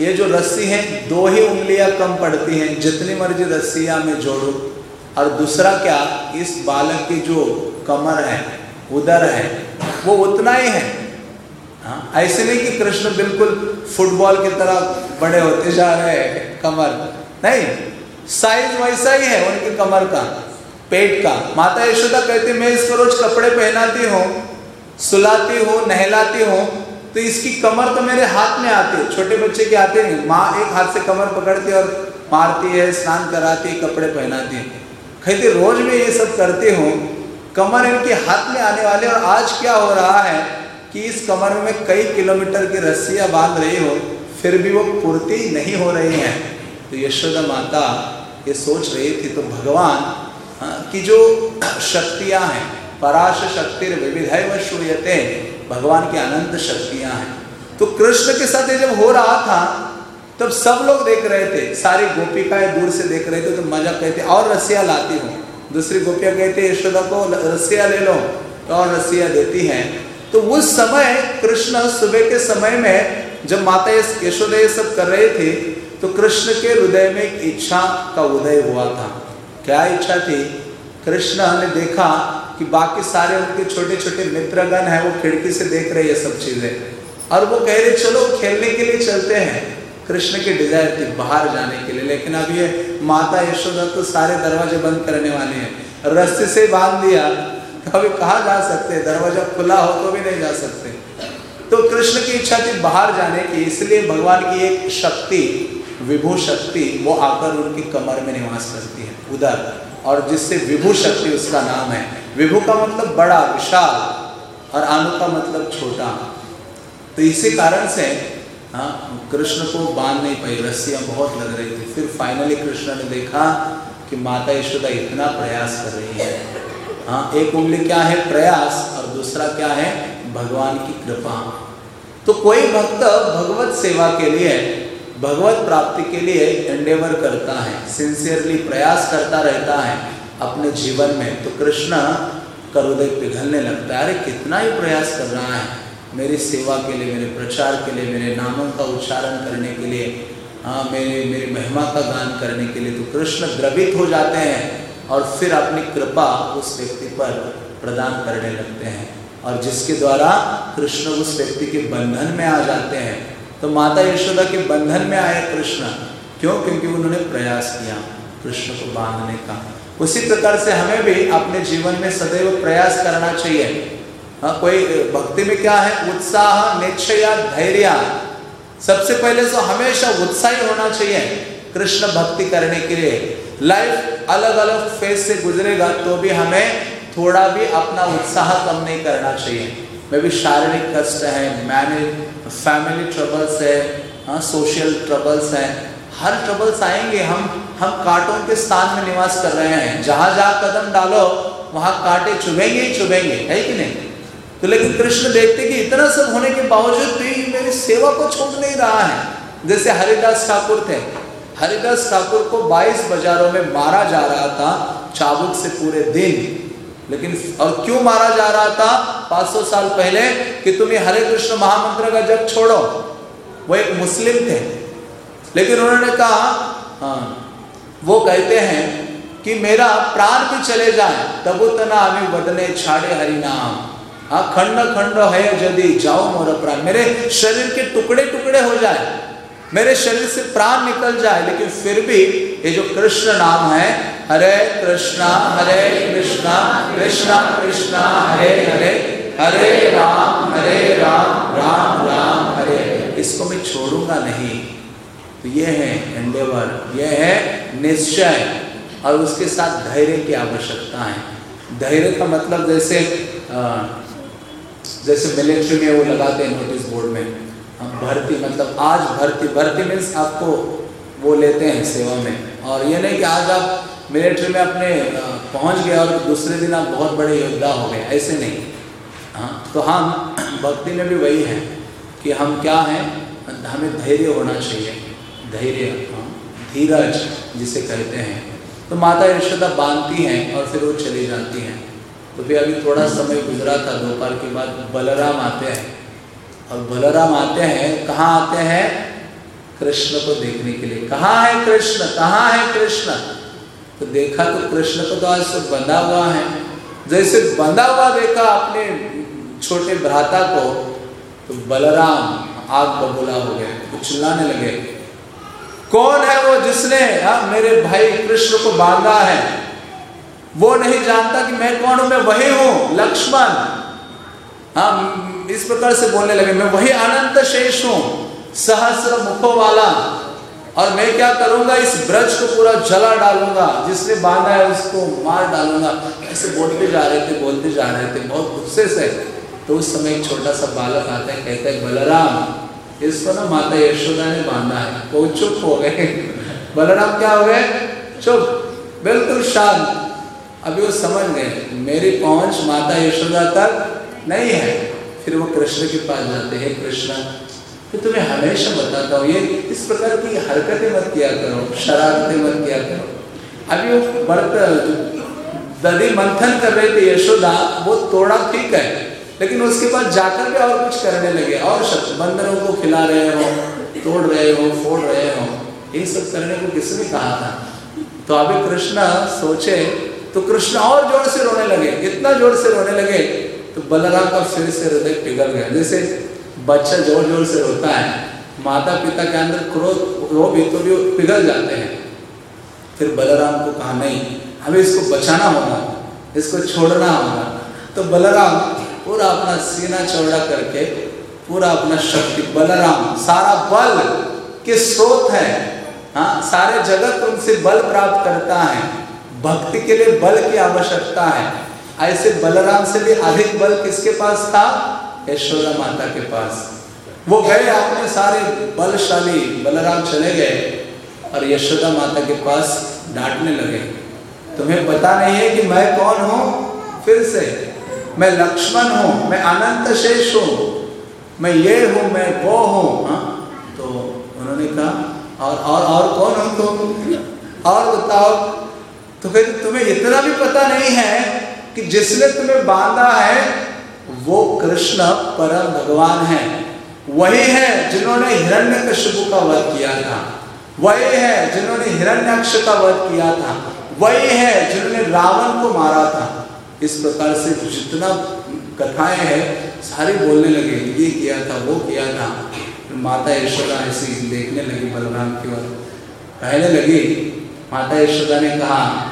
Speaker 1: ये जो रस्सी है, दो ही उंगलियाँ कम पड़ती हैं, जितनी मर्ज़ी रस्सियाँ में जोड़ो। और दूसरा क्या? इस बालक की जो कमर है, उदर है, वो उतना ही है। हाँ ऐसे नहीं कि कृष्ण बिल्कुल फुटबॉल की तरह बड़े होते जा रहे हैं, कमर। नहीं साइज़ वैसा ही है उनकी कमर का, पेट का। माता यशोदा कहती, मैं इसको रोज कपड़े पहनाती हूँ, सुलाती हूँ, नहलाती हूँ तो इसकी कमर तो मेरे हाथ में आती है, छोटे बच्चे के आते नहीं। माँ एक हाथ से कमर पकड़ती और मारती है, स्नान कराती है, कपड़े पहनाती है। कहती, रोज मैं ये सब करती हूँ, कमर इनके हाथ में आने वाले और आज क्या हो रहा है? कि इस कमर में कई किलोमीटर की रस्सियाँ बाँध रही हो फिर भी वो पूर्ति नहीं हो रही हैं। तो यशोदा माता ये सोच रही थी तो भगवान हाँ, की जो शक्तियाँ हैं पराश शक्ति विविधय व श्रूयते भगवान की अनंत शक्तियाँ हैं। तो कृष्ण के साथ ये जब हो रहा था तब सब लोग देख रहे थे सारी गोपिकाएँ दूर से देख रहे थे तो मज़ा कहते और रस्सियाँ लाती हूँ। दूसरी गोपियाँ कहते यशोदा को रस्सियाँ ले लो। तो और रस्सियाँ देती हैं। तो उस समय कृष्ण सुबह के समय में जब माता यशोदा सब कर रहे थे तो कृष्ण के हृदय में एक इच्छा का उदय हुआ था। क्या इच्छा थी? कृष्ण ने देखा कि बाकी सारे उनके छोटे छोटे मित्रगण हैं, वो खिड़की से देख रहे ये सब चीज़ें। और वो कह रहे, चलो, खेलने के लिए चलते हैं। कृष्ण की डिज़ायर थी बाहर जाने के लिए, लेकिन अब ये माता यशोदा तो सारे दरवाजे बंद करने वाले हैं। रस्सी से बाँध दिया अभी कहा जा सकते, दरवाज़ा खुला हो तो भी नहीं जा सकते। तो कृष्ण की इच्छा थी बाहर जाने की, इसलिए भगवान की एक शक्ति, विभू शक्ति, वो आकर उनकी कमर में निवास करती है, उधर। और जिससे विभू शक्ति उसका नाम है। विभू का मतलब बड़ा, विशाल, और आनु का मतलब छोटा। तो इसी कारण से हाँ कृष्ण को बाँध नहीं पाई, रस्सियाँ बहुत लग रही थी। फिर फाइनली कृष्ण ने देखा कि माता यशोदा इतना प्रयास कर रही है। हाँ एक उंगली क्या है? प्रयास, और दूसरा क्या है? भगवान की कृपा। तो कोई भक्त भगवत सेवा के लिए, भगवत प्राप्ति के लिए एंडेवर करता है सिंसियरली प्रयास करता रहता है अपने जीवन में तो कृष्ण का हृदय पिघलने लगता है। अरे, कितना ही प्रयास कर रहा है, मेरी सेवा के लिए, मेरे प्रचार के लिए, मेरे नामों का उच्चारण करने के लिए हाँ मेरे, मेरी महिमा का गान करने के लिए तो कृष्ण द्रवित हो जाते हैं। और फिर अपनी कृपा उस व्यक्ति पर प्रदान करने लगते हैं। और जिसके द्वारा कृष्ण उस व्यक्ति के बंधन में आ जाते हैं तो माता यशोदा के बंधन में आए कृष्ण। क्यों? क्योंकि उन्होंने प्रयास किया कृष्ण को बांधने का। उसी प्रकार से हमें भी अपने जीवन में सदैव प्रयास करना चाहिए। हाँ कोई भक्ति में क्या है? उत्साह, निश्चय, धैर्य। सबसे पहले तो हमेशा उत्साही होना चाहिए कृष्ण भक्ति करने के लिए। लाइफ अलग अलग फ़ेज़ से गुजरेगा तो भी हमें थोड़ा भी अपना उत्साह कम नहीं करना चाहिए। मे भी शारीरिक कष्ट है मैनेज फैमिली ट्रबल्स है हाँ सोशल ट्रबल्स हैं। हर ट्रबल्स आएँगे, हम हम कांटों के स्थान में निवास कर रहे हैं। जहाँ जहाँ कदम डालो, वहाँ कांटे चुभेंगे ही चुभेंगे, है कि नहीं? तो लेकिन कृष्ण देखते कि इतना सब होने के बावजूद भी मेरी सेवा को छोड़ नहीं रहा है। जैसे हरिदास ठाकुर थे हरिदास ठाकुर को 22 बाजारों में मारा जा रहा था चाबुक से पूरे दिन। लेकिन और क्यों मारा जा रहा था? 500 साल पहले कि तुम ये हरे कृष्ण महामंत्र का जब छोड़ो। वो एक मुस्लिम थे। लेकिन उन्होंने कहा हाँ वो कहते हैं कि मेरा प्राण भी चले जाए, तब उतना अभी बदने छाड़े हरि नाम। हाँ खंड खंड है यदि जाओ मोर प्राण। मेरे शरीर के टुकड़े टुकड़े हो जाए। मेरे शरीर से प्राण निकल जाए लेकिन फिर भी ये जो कृष्ण नाम है हरे कृष्णा हरे कृष्णा कृष्णा कृष्णा हरे हरे हरे राम हरे राम राम राम हरे इसको मैं छोड़ूँगा नहीं। तो ये है एंडेवर ये है निश्चय। और उसके साथ धैर्य की आवश्यकता है। धैर्य का मतलब जैसे आ, जैसे मिलिट्री में वो लगाते हैं नोटिस बोर्ड में। भर्ती मतलब आज भर्ती भर्ती मीन्स आपको वो लेते हैं सेवा में। और ये नहीं कि आज आप मिलिट्री में अपने पहुँच गए और दूसरे दिन आप बहुत बड़े योद्धा हो गए, ऐसे नहीं। हाँ तो हम भक्ति में भी वही है कि हम क्या हैं, हमें धैर्य होना चाहिए। धैर्य हाँ धीरज जिसे कहते हैं। तो माता यशोदा बांधती हैं और फिर वो चली जाती हैं। तो फिर अभी थोड़ा समय गुजरा था, दोपहर के बाद बलराम आते हैं। और बलराम आते हैं, कहाँ आते हैं? कृष्ण को देखने के लिए। कहा है कृष्ण? कहाँ है कृष्ण? तो देखा तो कृष्ण को तो आज बंधा हुआ है। जैसे बंधा हुआ देखा अपने छोटे भ्राता को तो बलराम आग बबूला हो तो चिल्लाने लगे। कौन है वो जिसने, हा? मेरे भाई कृष्ण को बांधा है? वो नहीं जानता कि मैं कौन हूँ, मैं वही हूँ, लक्ष्मण। हाँ इस प्रकार से बोलने लगे, मैं वही अनंत शेष हूँ, सहस्र मुखों वाला। और मैं क्या करूँगा? इस ब्रज को पूरा जला डालूँगा, जिसने बांधा है उसको मार डालूँगा। ऐसे बोलते जा रहे थे, बोलते जा रहे थे। बहुत गुस्से से। तो उस समय एक छोटा सा बालक आता है, कहते हैं, बलराम, इसको ना माता यशोदा ने बांधा है। वो चुप हो गए। बलराम, क्या हो गए चुप, बिल्कुल शांत। अभी वो समझ गए, मेरी पहुँच माता यशोदा तक नहीं है। फिर वो कृष्ण के पास जाते हैं, कृष्ण तो तुम्हें हमेशा बताता हूँ, ये इस प्रकार की हरकतें मत किया करो, शरारतें मत किया करो। अभी वो बर्त दधी मंथन कर रहे थे यशोदा, वो तोड़ा ठीक है, लेकिन उसके बाद जाकर भी और कुछ करने लगे। और बंदरों को खिला रहे हो, तोड़ रहे हो, फोड़ रहे हो, ये सब करने को किसने कहा था? तो अभी कृष्ण सोचे तो कृष्ण और ज़ोर से रोने लगे। इतना ज़ोर से रोने लगे तो बलराम का फिर से हृदय पिघल गया। जैसे बच्चा ज़ोर ज़ोर से रोता है माता पिता के अंदर क्रोध रो भी तो भी पिघल जाते हैं। फिर बलराम को कहा, नहीं, हमें इसको बचाना होगा, इसको छोड़ना होगा। तो बलराम पूरा अपना सीना चौड़ा करके, पूरा अपना शक्ति, बलराम, सारा बल के स्रोत है। हाँ सारे जगत उनसे बल प्राप्त करता है, भक्ति के लिए बल की आवश्यकता है। ऐसे बलराम से भी अधिक बल किसके पास था? यशोदा माता के पास। वो गए अपने सारे बलशाली, बलराम चले गए और यशोदा माता के पास डांटने लगे। तुम्हें पता नहीं है कि मैं कौन हूँ? फिर से, मैं लक्ष्मण हूँ, मैं अनंत शेष हूँ, मैं ये हूँ, मैं वो हूँ। हा? तो उन्होंने कहा, और और और कौन हो तुम? और बताओ। तो फिर तुम्हें इतना भी पता नहीं है कि जिसने तुम्हें बांधा है, वो कृष्ण परम भगवान है। वही है जिन्होंने हिरण्य का वध किया था। वही है जिन्होंने हिरण्याक्ष का वध किया था। वही है जिन्होंने रावण को मारा था। इस प्रकार से जितना कथाएँ हैं, सारी बोलने लगे, ये किया था, वो किया था। माता यशोदा ऐसी देखने लगी बलराम की ओर। कहने लगी, माता यशोदा ने कहा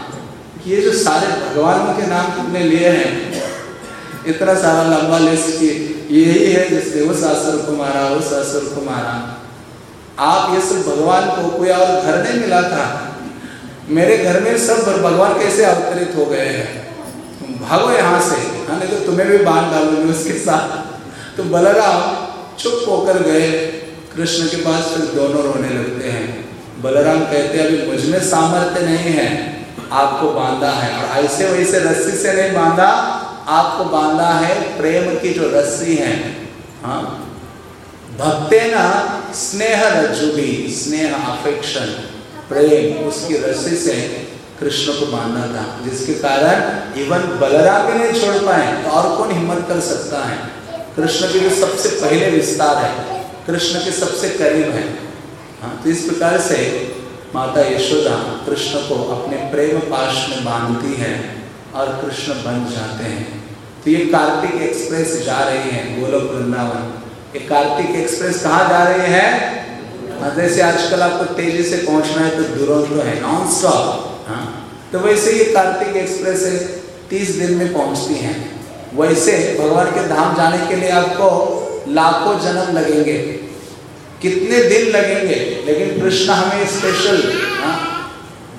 Speaker 1: कि ये जो सारे भगवानों के नाम तुमने लिए हैं, इतना सारा लंबा लिस्ट की यही है जिसने उस असुर को मारा उस असुर को मारा। आप ये सब भगवान को कोई और घर नहीं मिला था? मेरे घर में सब भगवान कैसे अवतरित हो गए हैं? भागो यहाँ से। हाँ तो तुम्हें भी बाँध डालूँगी उसके साथ। तो बलराम चुप होकर गए। कृष्ण के पास फिर दोनों रोने लगते हैं। बलराम कहते हैं, अभी मुझमें सामर्थ्य नहीं है। आपको बांधा है। और ऐसे वैसे रस्सी से नहीं बांधा, आपको बांधा है प्रेम की जो रस्सी है। हाँ। भक्ते ना स्नेह रज्जुभी, स्नेह अफेक्शन, प्रेम, उसकी रस्सी से कृष्ण को बांधा था, जिसके कारण इवन बलराम भी नहीं छोड़ पाए तो और कौन हिम्मत कर सकता है? कृष्ण के जो सबसे पहले विस्तार है, कृष्ण के सबसे करीब है। हाँ तो इस प्रकार से माता यशोदा कृष्ण को अपने प्रेम पाश में बांधती है और कृष्ण बन जाते हैं। तो ये कार्तिक एक्सप्रेस जा रही है गोलोक वृंदावन। ये कार्तिक एक्सप्रेस कहाँ जा रही है? हाँ, जैसे आजकल आपको तेज़ी से पहुँचना है तो दुरंतो है नॉन स्टॉप हाँ। तो वैसे ये कार्तिक एक्सप्रेस तीस दिन में पहुँचती हैं। वैसे भगवान के धाम जाने के लिए आपको लाखों जन्म लगेंगे। कितने दिन लगेंगे? लेकिन कृष्ण हमें स्पेशल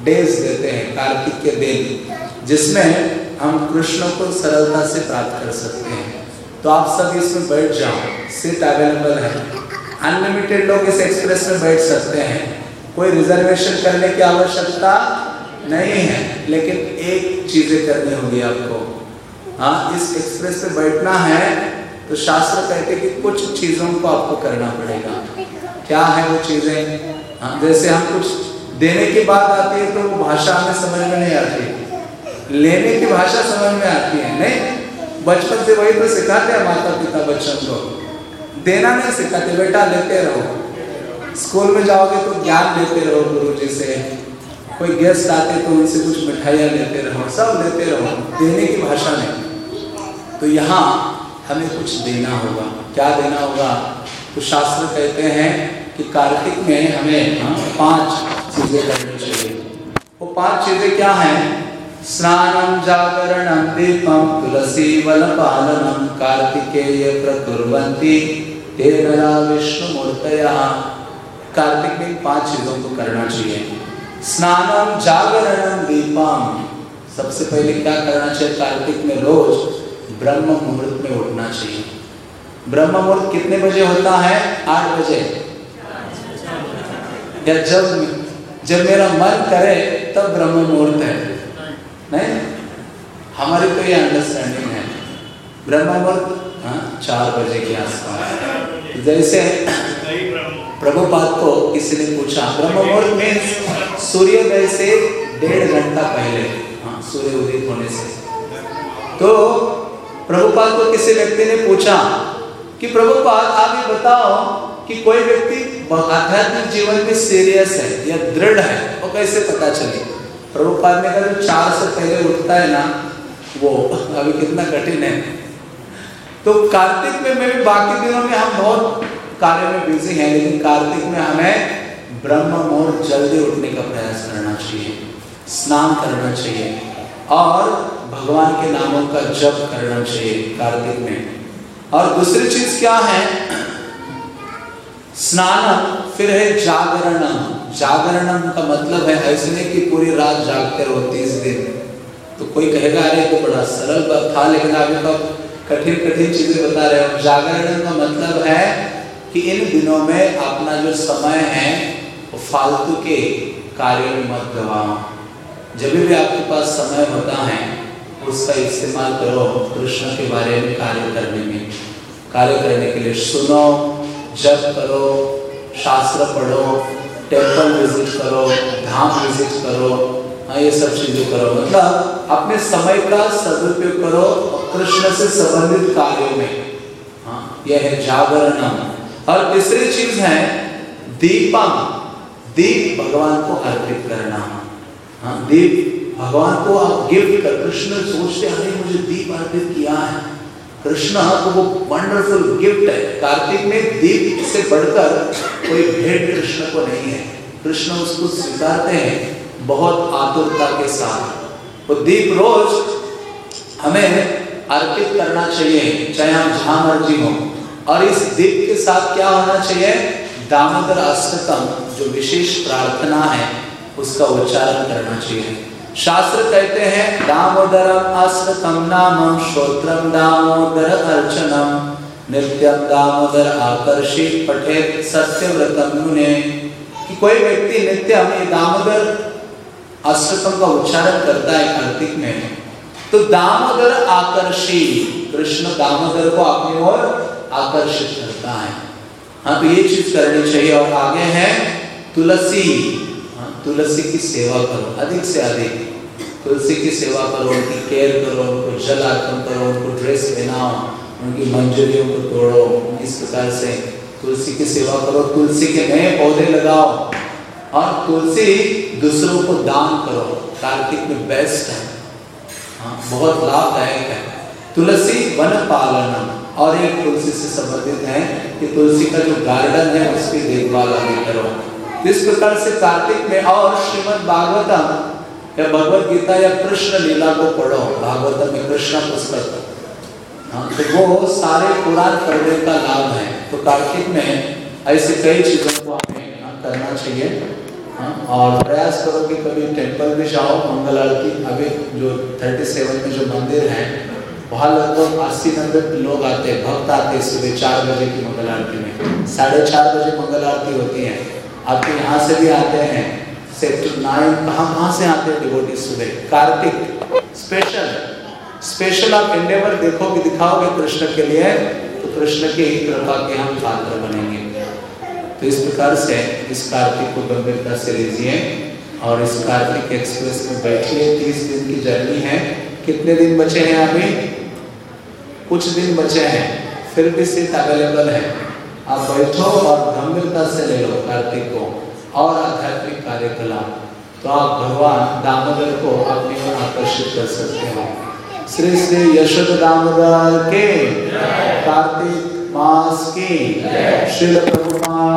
Speaker 1: डेज़ हाँ, देते हैं कार्तिक के दिन जिसमें हम कृष्ण को सरलता से प्राप्त कर सकते हैं। तो आप सब इसमें बैठ जाओ सीट अवेलेबल है। अनलिमिटेड लोग इस एक्सप्रेस में बैठ सकते हैं। कोई रिजर्वेशन करने की आवश्यकता नहीं है लेकिन एक चीज़ें करनी होगी आपको। हाँ इस एक्सप्रेस में बैठना है तो शास्त्र कहते कि कुछ चीज़ों को आपको करना पड़ेगा। क्या है वो चीज़ें? हाँ जैसे हम कुछ देने की बात आती है तो वो भाषा हमें समझ में नहीं आती। लेने की भाषा समझ में आती है, नहीं? बचपन से वही तो सिखाते हैं माता पिता बच्चों को। देना नहीं सिखाते, बेटा लेते रहो।
Speaker 2: स्कूल में जाओगे तो ज्ञान लेते रहो गुरु जी से। कोई गेस्ट आते तो उनसे कुछ मिठाइयाँ लेते रहो, सब लेते रहो, देने की भाषा नहीं। तो यहाँ हमें कुछ देना होगा। क्या देना होगा? तो शास्त्र कहते हैं कि कार्तिक में हमें पाँच चीज़ें करनी चाहिए। वो पाँच चीज़ें क्या हैं? स्नानम जागरणम दीपम तुलसी वल पालनम कार्तिकेय प्रकुर्वन्ति ते नरा विष्णु मूर्तया कार्तिक में पाँच चीज़ों को करना चाहिए। स्नानम जागरणम दीपम सबसे पहले क्या करना चाहिए कार्तिक में? रोज ब्रह्म मुहूर्त में उठना चाहिए। ब्रह्म मुहूर्त कितने बजे होता है? आठ बजे। या जब जब मेरा मन करे, तब ब्रह्म मुहूर्त है। नहीं? हमारी तो ये अंडरस्टैंडिंग है। ब्रह्म मुहूर्त हाँ चार बजे के आसपास। जैसे प्रभुपाद को किसी ने पूछा, ब्रह्म मुहूर्त में सूर्योदय से डेढ़ घंटा पहले। हाँ सूर्य उदित होने से। तो प्रभुपाद को किसी व्यक्ति ने पूछा कि, प्रभुपाद, आप ये बताओ कि कोई व्यक्ति आध्यात्मिक जीवन में सीरियस है या दृढ़ है, वो कैसे पता चले? प्रभुपाद ने कहा, जो चार से पहले उठता है ना, वो अभी कितना कठिन है। तो कार्तिक में मैं भी बाकी दिनों में हम बहुत कार्य में बिज़ी हैं, लेकिन कार्तिक में हमें ब्रह्म मुहूर्त जल्दी उठने का प्रयास करना चाहिए, स्नान करना चाहिए, और भगवान के नामों का जप करना चाहिए कार्तिक में। और दूसरी चीज़ क्या है? स्नान फिर है जागरण जागरण का मतलब है ऐसे नहीं कि पूरी रात जागते रहो तीस दिन। तो कोई कहेगा, अरे तो बड़ा सरल बात था, लेकिन अभी तो कठिन कठिन चीज़ें बता रहे हो। जागरण का मतलब है कि इन दिनों में अपना जो समय है, वो फालतू के कार्यों में मत गवाओ जब भी आपके पास समय होता है, उसका इस्तेमाल करो कृष्ण के बारे में कार्य करने में। कार्य करने के लिए सुनो जप करो, शास्त्र पढ़ो टेंपल विज़िट करो, धाम विज़िट करो हाँ ये सब चीज़ें करो। मतलब अपने समय का सदुपयोग करो कृष्ण से संबंधित कार्यों में। हाँ यह है जागरण और तीसरी चीज़ है दीपम। दीप भगवान को अर्पित करना। हाँ दीप भगवान को आप गिफ्ट कर, कृष्ण सोचते अरे मुझे दीप अर्पित किया है। कृष्ण को वो वंडरफुल गिफ्ट है। कार्तिक में दीप से बढ़कर कोई भेंट कृष्ण को नहीं है। कृष्ण उसको स्वीकारते हैं बहुत आतुरता के साथ। वो दीप रोज हमें अर्पित करना चाहिए, चाहे हम जहाँ मर्ज़ी हो। और इस दीप के साथ क्या होना चाहिए? दामोदर अष्टकम, जो विशेष प्रार्थना है, उसका उच्चारण करना चाहिए। शास्त्र कहते हैं, दामोदरम अस्त्रकम नाम श्रोत्रम दामोदर अर्चनम। नित्यम दामोदर आकर्षित पठे सत्यव्रतम मुने। कि कोई व्यक्ति नित्यम ये दामोदर अष्टकम का उच्चारण करता है कार्तिक में तो दामोदर आकर्षी कृष्ण दामोदर को अपनी ओर आकर्षित करता है। हाँ तो ये चीज़ करनी चाहिए। और आगे है, तुलसी। तुलसी की सेवा करो, अधिक से अधिक। तुलसी की सेवा करो, उनकी केयर करो, उनको जल अर्पण करो, उनको ड्रेस पहनाओ, उनकी मंजूरियों को तोड़ो, इस प्रकार से तुलसी की सेवा करो, तुलसी के नए पौधे लगाओ, और तुलसी दूसरों को दान करो, कार्तिक में बेस्ट है। हाँ बहुत लाभदायक है। तुलसी वन पालन और एक तुलसी से संबंधित है कि तुलसी का जो गार्डन है, उसकी देखभाल आगे करो। इस प्रकार से कार्तिक में और श्रीमद भागवतम या भगवत गीता या कृष्ण लीला को पढ़ो, भागवतम में कृष्ण पुस्तक। हाँ तो वो सारे पुराण पढ़ने का लाभ है। तो कार्तिक में ऐसे कई चीज़ों को हमें करना चाहिए। हाँ और प्रयास करो कि कभी टेंपल भी जाओ, मंगल आरती। अभी जो थर्टी सेवन में जो मंदिर है, वहाँ लगभग अस्सी नब्बे लोग आते हैं। भक्त आते हैं सुबह चार बजे की मंगल आरती में। साढ़े चार बजे मंगल आरती होती है। आपके यहाँ से भी आते हैं। सेक्टर नाइन से आते हैं सुबह? कार्तिक स्पेशल स्पेशल आप देखोगे, दिखाओगे कृष्ण के लिए तो कृष्ण की ही कृपा के हम पात्र बनेंगे। तो इस प्रकार से इस कार्तिक को गंभीरता से लीजिए और इस कार्तिक एक्सप्रेस में बैठिए। तीस दिन की जर्नी है। कितने दिन बचे हैं अभी? कुछ दिन बचे हैं। फिर भी सीट अवेलेबल है। आप बैठो और गंभीरता से ले लो कार्तिक को और आध्यात्मिक कार्यकलाप। तो आप भगवान दामोदर को अपनी ओर आकर्षित कर सकते हो। श्री श्री यशोद दामोदर के। कार्तिक मास की। श्रील प्रभुपाद